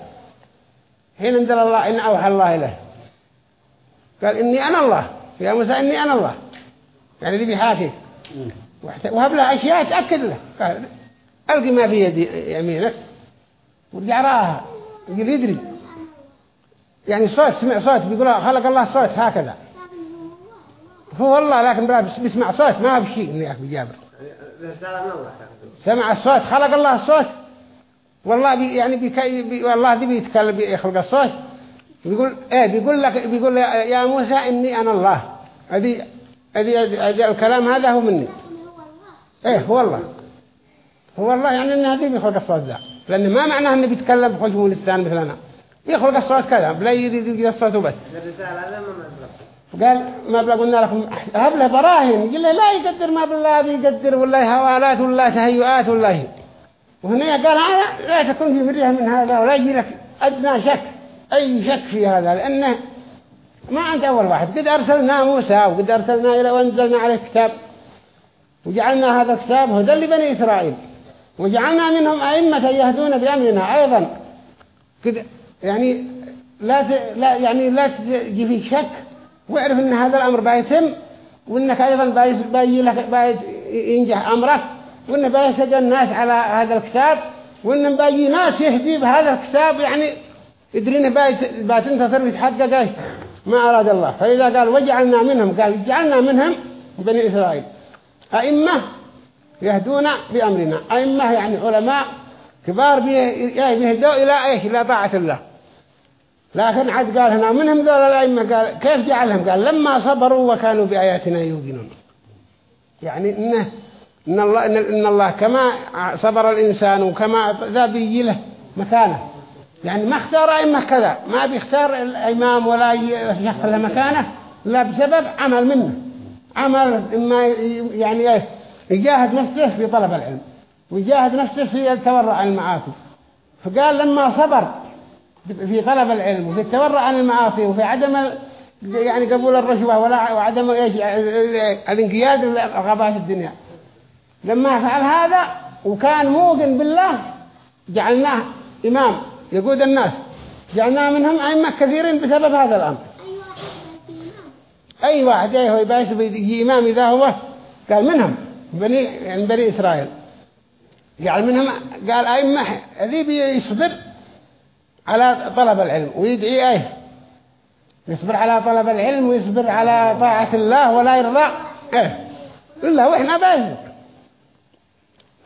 حين أنزل الله إن أوحى الله إليه. قال إني أنا الله. يا موسى إني أنا الله. يعني اللي بيحاكي. وهب له أشياء تأكد له. قال ألقي ما في يدي يمينك ورجع راها يقول يدري. يعني صوت سمع صوت بيقول خلق الله صوت هكذا. هو والله لكن بيسمع صوت ما بشيء من ياك الله سمع الصوت خلق الله الصوت والله بي يعني بي بي والله دي بيتكلم بيخلق الصوت. بيقول إيه بيقول لك بيقول يا موسى إني أنا الله. هذه هذه الكلام هذا هو مني. إيه هو الله. هو الله يعني هذه بيخلق الصوت ذا لأن ما معناه إنه بيتكلم بحجم اللسان مثلنا. بيخلق الصوت كذا بلا يريد يجي الصوت وبس. قال ما بلا قلنا لكم هب له براهين. يقول له لا يقدر ما بالله بيقدر ولا هوالات ولا تهيؤات ولا هي وهنا قال هذا لا تكون في مرية من هذا ولا يجي لك أدنى شك أي شك في هذا. لأنه ما أنت أول واحد. قد أرسلنا موسى وقد أرسلنا إلى وأنزلنا عليه كتاب وجعلنا هذا الكتاب هدى لبني إسرائيل. وجعلنا منهم أئمة يهدون بأمرنا أيضا. كده يعني لا ت... لا يعني لا تجي في شك واعرف إن هذا الأمر بيتم وإنك أيضا باي باي لك باي ينجح أمرك وإن بيسد الناس على هذا الكتاب وإن باجي ناس يهدي بهذا الكتاب. يعني يدرين باتنتصر ويتحقق إيش؟ ما أراد الله. فإذا قال وجعلنا منهم قال جعلنا منهم بني إسرائيل. أئمة يهدون بأمرنا. أئمة يعني علماء كبار بيهدوا إلى إيش؟ إلى طاعة الله. لكن عد قال هنا منهم ذول الأئمة؟ قال كيف جعلهم؟ قال لما صبروا وكانوا بآياتنا يوقنون. يعني إنه إن الله, إن الله كما صبر الإنسان وكما ذا بيجي له مكانه. يعني ما اختار أئمة كذا. ما بيختار الإمام ولا يخل له مكانه لا بسبب عمل منه. عمل إما يعني إيه يجاهد نفسه في طلب العلم ويجاهد نفسه في التورع عن المعاصي. فقال لما صبر في طلب العلم وفي التورع عن المعاصي وفي عدم يعني قبول الرشوة ولا وعدم الانقياد لغبات الدنيا. لما فعل هذا وكان موقن بالله جعلناه إمام يقود الناس. جعلناه منهم أئمة كثيرين بسبب هذا الأمر. أي واحد أي هو يبايس بيجي إمام إذا هو قال منهم. بني يعني بني إسرائيل. قال منهم قال أئمة ذي بيصبر على طلب العلم ويدعي أيه يصبر على طلب العلم ويصبر على طاعة الله ولا يرضى. إيه؟ إلا وإحنا بيصبر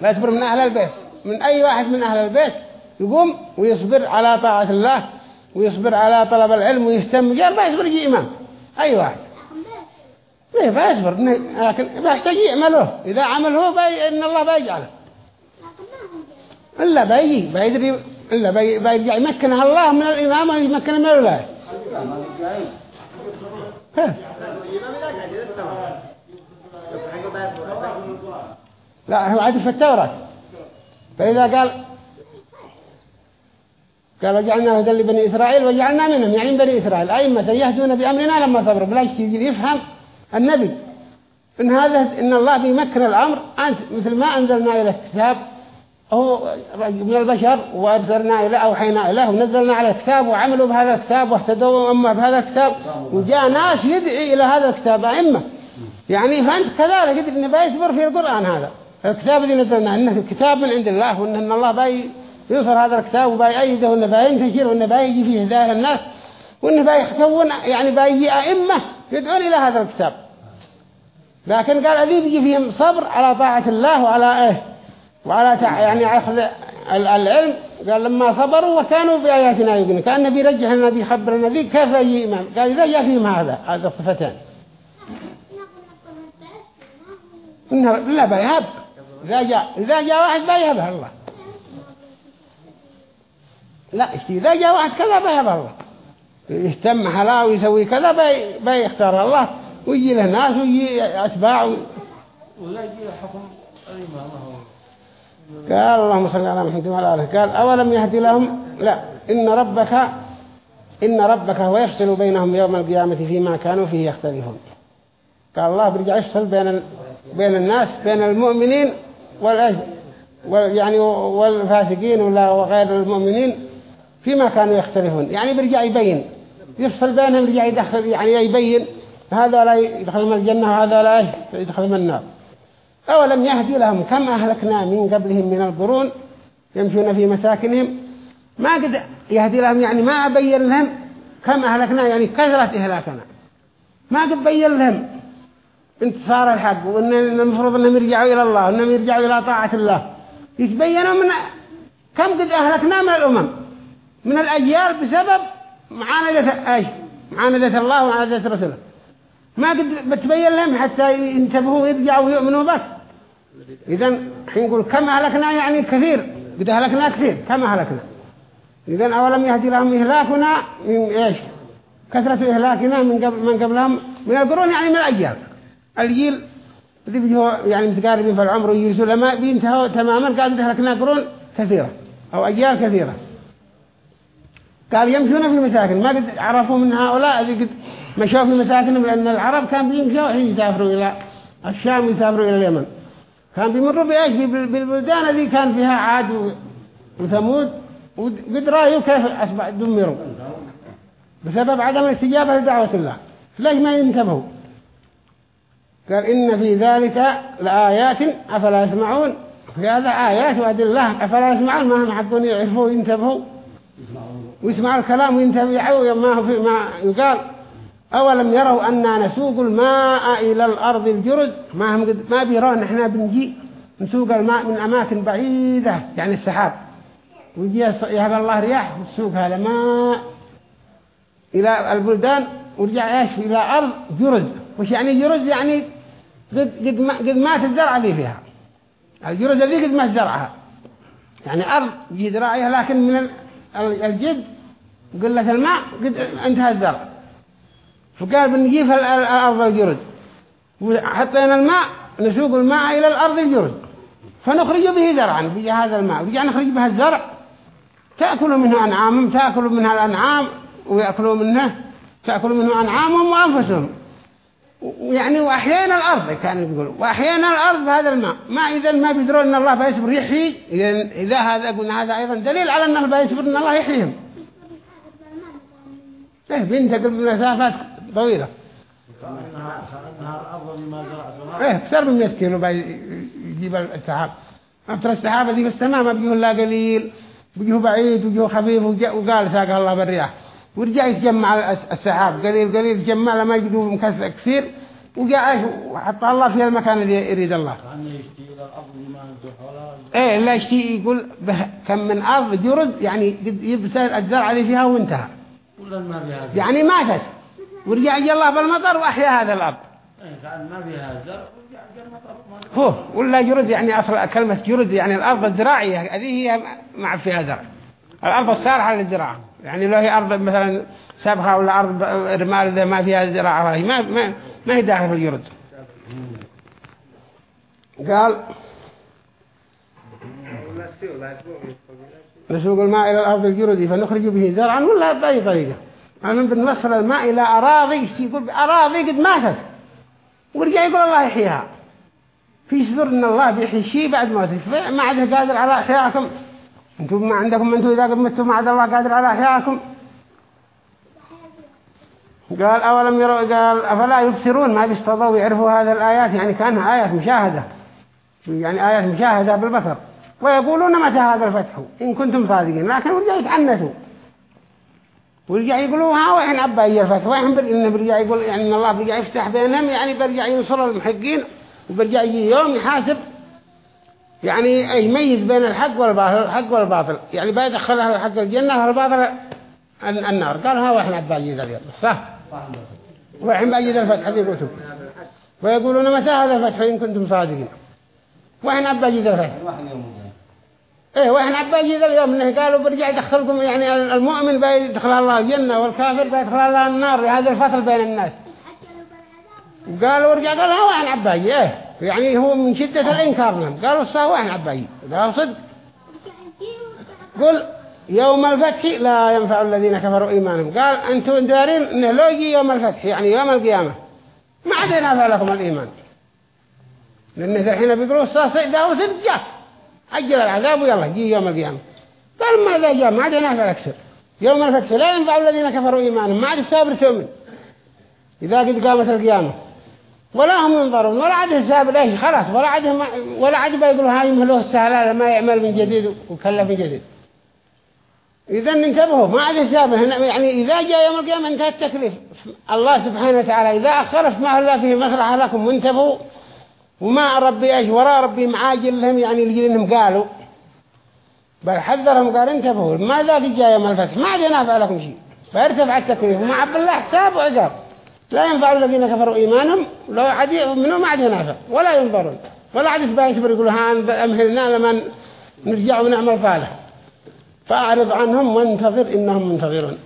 لا يصبر من أهل البيت. من أي واحد من أهل البيت يقوم ويصبر على طاعة الله ويصبر على طلب العلم ويستم جار بيصبر يجي إمام. أي واحد. ليه بيصبر لكن بيحتاج يعمله. إذا عمله بي إن الله بيجعله إلا بيجي بيدري إلا بيرجع يمكنها الله من الإمام ويمكن من الولاية. لا هو عادي في التوراة. فإذا قال قال وجعلنا هدى لبني إسرائيل وجعلنا منهم يعني بني إسرائيل. أئمة يهدون بأمرنا لما صبروا. بلا يجي يفهم النبي. إن هذا إن الله بيمكن الأمر أنت مثل ما أنزلنا إلى الكتاب هو من البشر وأرسلنا إليه أوحينا إليه ونزلنا على الكتاب وعملوا بهذا الكتاب واهتدوا أمة بهذا الكتاب وجاء ناس يدعي إلى هذا الكتاب أئمة. يعني فأنت كذلك إن بيصبر في القرآن هذا. الكتاب الذي نزلنا إنه كتاب من عند الله وإن الله باي ينصر هذا الكتاب وبايده وإنه باينتشر وإنه بايجي فيه هداية الناس وإنه بايختون يعني بايجي أئمة. يدعون إلى هذا الكتاب. لكن قال أذيب يجي فيهم صبر على طاعة الله وعلى إيه؟ وعلى يعني أخذ العلم. قال لما صبروا وكانوا بآياتنا يؤمنون. كأن النبي رجح النبي خبر النبي كيف يجي إمام. قال إذا جاء فيهم هذا هذا الصفتان إنه لا بيهب إذا جاء إذا جاء واحد بيهبه الله. لا إذا جاء واحد كذا بيهبه الله. يهتم حلا ويسوي كذا بي بيختار الله ويجي له ناس ويجي أتباع ولا يجي حكم الإمام قال اللهم صل على محمد وعلى آله. قال أولم يهدي لهم؟ لا. إن ربك إن ربك هو يفصل بينهم يوم القيامة فيما كانوا فيه يختلفون. قال الله برجع يفصل بين بين الناس بين المؤمنين وال يعني والفاسقين ولا وغير المؤمنين فيما كانوا يختلفون. يعني برجع يبين. يفصل بينهم برجع يدخل يعني يبين هذا لا يدخل من الجنة وهذا لا يدخل من النار. أولم يهدي لهم كم أهلكنا من قبلهم من القرون يمشون في مساكنهم. ما قد يهدي لهم يعني ما أبين لهم كم أهلكنا يعني كثرة إهلاكنا. ما قد بين لهم. انتصار الحق وأن المفروض أنهم يرجعوا إلى الله وأنهم يرجعوا إلى طاعة الله. يتبينوا من كم قد أهلكنا من الأمم؟ من الأجيال بسبب معاندة أي معاندة الله ومعاندة رسوله. ما قد بتبين لهم حتى ينتبهوا ويرجعوا ويؤمنوا بس. إذا حين نقول كم أهلكنا يعني كثير. قد أهلكنا كثير. كم أهلكنا؟ إذا أولم يهدي لهم إهلاكنا من إيش؟ كثرة إهلاكنا من قبل من قبلهم. من القرون يعني من الأجيال. الجيل اللي يعني متقاربين في العمر ويجلسوا لما بينتهوا تماما قال أهلكنا قرون كثيرة أو أجيال كثيرة. قال يمشون في مساكن ما قد عرفوا من هؤلاء اللي قد مشوا في مساكنهم لأن العرب كان بيمشوا حين يسافروا إلى الشام يسافروا إلى اليمن. كان بيمروا بإيش؟ بالبلدان اللي كان فيها عاد وثمود وقد رأيوا كيف أصبح دمروا. بسبب عدم الاستجابة لدعوة الله. ليش ما ينتبهوا؟ قال إن في ذلك لآيات أفلا يسمعون؟ في هذا آيات وأدلة أفلا يسمعون؟ ما هم حقون يعرفوا وينتبهوا؟ ويسمعوا الكلام وينتبهوا ما في ما يقال. أولم يروا أننا نسوق الماء إلى الأرض الجرد ما هم قد ما بيرون إحنا بنجي نسوق الماء من أماكن بعيدة يعني السحاب. ويجي يهب الله رياح وتسوق هذا ماء إلى البلدان ورجع إيش إلى أرض جرز وش يعني جرز يعني قد قد ما قد ما تزرع ذي فيها. الجرز ذي قد ما تزرعها يعني أرض جي زراعيها لكن من الجد قلة الماء قد انتهى الزرع فقال بنجيب الأرض الجرز؟ وحطينا الماء نسوق الماء إلى الأرض الجرز. فنخرج به زرعا بيجي هذا الماء. ويجي نخرج به الزرع. تأكل منه أنعامهم تأكل منها الأنعام ويأكلوا منه تأكل منه أنعامهم وأنفسهم. ويعني وأحيانا الأرض كانوا يقولوا. وأحيانا الأرض بهذا الماء. ما إذا ما بيدرون أن الله بيصبر يحيي. إذا هذا قلنا هذا أيضا دليل على أن الله بيصبر أن الله يحييهم. إيه بينتقل بمسافات طويلة. إيه أكثر من 100 كيلو بيجيب السحاب. أفتر السحابة دي في السماء ما بيجيه إلا قليل. بيجيه بعيد وبيجيه خفيف وقال ساقها الله بالرياح. ورجع يتجمع الس- السحاب. قليل قليل يتجمع لما يجدوا مكثر كثير. وجاء وحط الله في المكان اللي يريد الله. إيه لا يشتي يقول كم من أرض جرد يعني يبسل الزرع اللي فيها وانتهى. يعني ماتت. ورجع يجي الله بالمطر وأحيا هذا الأرض. إيه، ما بها زرع هو ولا جرد يعني أصل كلمة جرد يعني الأرض الزراعية هذه هي مع فيها زرع. الأرض الصالحة للزراعة. يعني لو هي أرض مثلا سبخة ولا أرض رمال إذا ما فيها زراعة ولا هي ما ما ما هي داخل في الجرد. قال نسوق الماء إلى الأرض الجرد فنخرج به زرعا ولا بأي طريقة. أنا بنوصل الماء إلى أراضي يقول أراضي قد ماتت. ورجع يقول الله يحييها. في صدر إن الله بيحيي شيء بعد موته. ما عاد قادر على إحيائكم. أنتم ما عندكم أنتم متوا ما عاد الله قادر على احيائكم قال أولم يروا قال أفلا يبصرون؟ ما بيستطيعوا يعرفوا هذه الآيات يعني كأنها آيات مشاهدة. يعني آيات مشاهدة بالبصر. ويقولون متى هذا الفتح؟ إن كنتم صادقين. لكن ورجع يتعنتوا. ورجع يقولوا ها وين هي الفتح وين. إنه برجع يقول يعني إن الله برجع يفتح بينهم يعني برجع ينصر المحقين وبرجع يجي يوم يحاسب. يعني يميز بين الحق والباطل الحق والباطل. يعني بيدخل الحق الجنة والباطل الن- النار. قال ها وإحنا عبا يجي اليوم صح؟ وإحنا بيجي الفتح هذه الكتب ويقولون متى هذا الفتح إن كنتم صادقين؟ وإحنا عبا يجي الفتح. إيه وإحنا عباجي ذا اليوم. إنه قالوا برجع يدخلكم يعني المؤمن بيدخل الله الجنة والكافر بيدخل الله النار. هذا الفصل بين الناس. قالوا ورجع قالوا هو وإحنا عباجي إيه. يعني هو من شدة الإنكار لهم قالوا الصاه وإحنا عباجي قالوا صدق. قل يوم الفتح لا ينفع الذين كفروا إيمانهم. قال أنتم دارين إنه لو يجي يوم الفتح يعني يوم القيامة ما عاد ينفع لكم الإيمان. لأن الحين بيقولوا الصاه ده وصدق جاء. أجل العذاب ويلا جي يوم القيامة. قال ما إذا جاء؟ ما عاد ينفع أكثر يوم الفتح لا ينفع الذين كفروا إيمانهم ما عاد السابر تؤمن إذا قد قامت القيامة ولا هم ينظرون ولا عاد السابر إيش خلاص ولا عاد ولا عاد بيقولوا هاي مهلوه السهلة ما يعمل من جديد وكلف من جديد. إذا انتبهوا ما عاد هنا يعني إذا جاء يوم القيامة انتهى التكليف. الله سبحانه وتعالى إذا أخرت ما الله فيه مصلحة لكم وانتبهوا. وما ربي إيش وراء ربي معاجل لهم يعني انهم قالوا. بل حذرهم قال انتبهوا ما ذا في جاي يوم الفتح ما عاد ينافع لكم شيء. فيرتفع التكليف ومع بالله حساب وعقاب. لا ينفع الذين كفروا إيمانهم لو عاد منه ما عاد ينافع ولا ينظرون ولا عاد يسبق يصبر يقولوا ها أمهلنا لما نرجع ونعمل صالح فأعرض عنهم وانتظر إنهم منتظرون.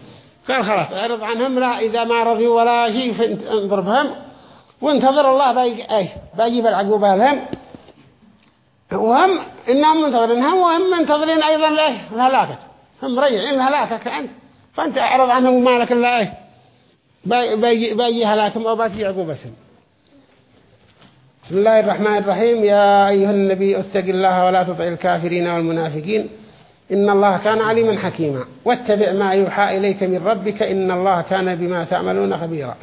قال خلاص أعرض عنهم لا إذا ما رضوا ولا شيء فانظر بهم. وانتظر الله باي إيش بيجيب العقوبة لهم. وهم إنهم منتظرين هم وهم منتظرين أيضا لايش الهلاكة. هم ريعين هلاكك انت فأنت أعرض عنهم وما لك الا إيش بيجي هلاكهم أو بيجي عقوبتهم بسم الله الرحمن الرحيم. يا أيها النبي اتق الله ولا تطع الكافرين والمنافقين. إن الله كان عليما حكيما. واتبع ما يوحى إليك من ربك إن الله كان بما تعملون خبيرا.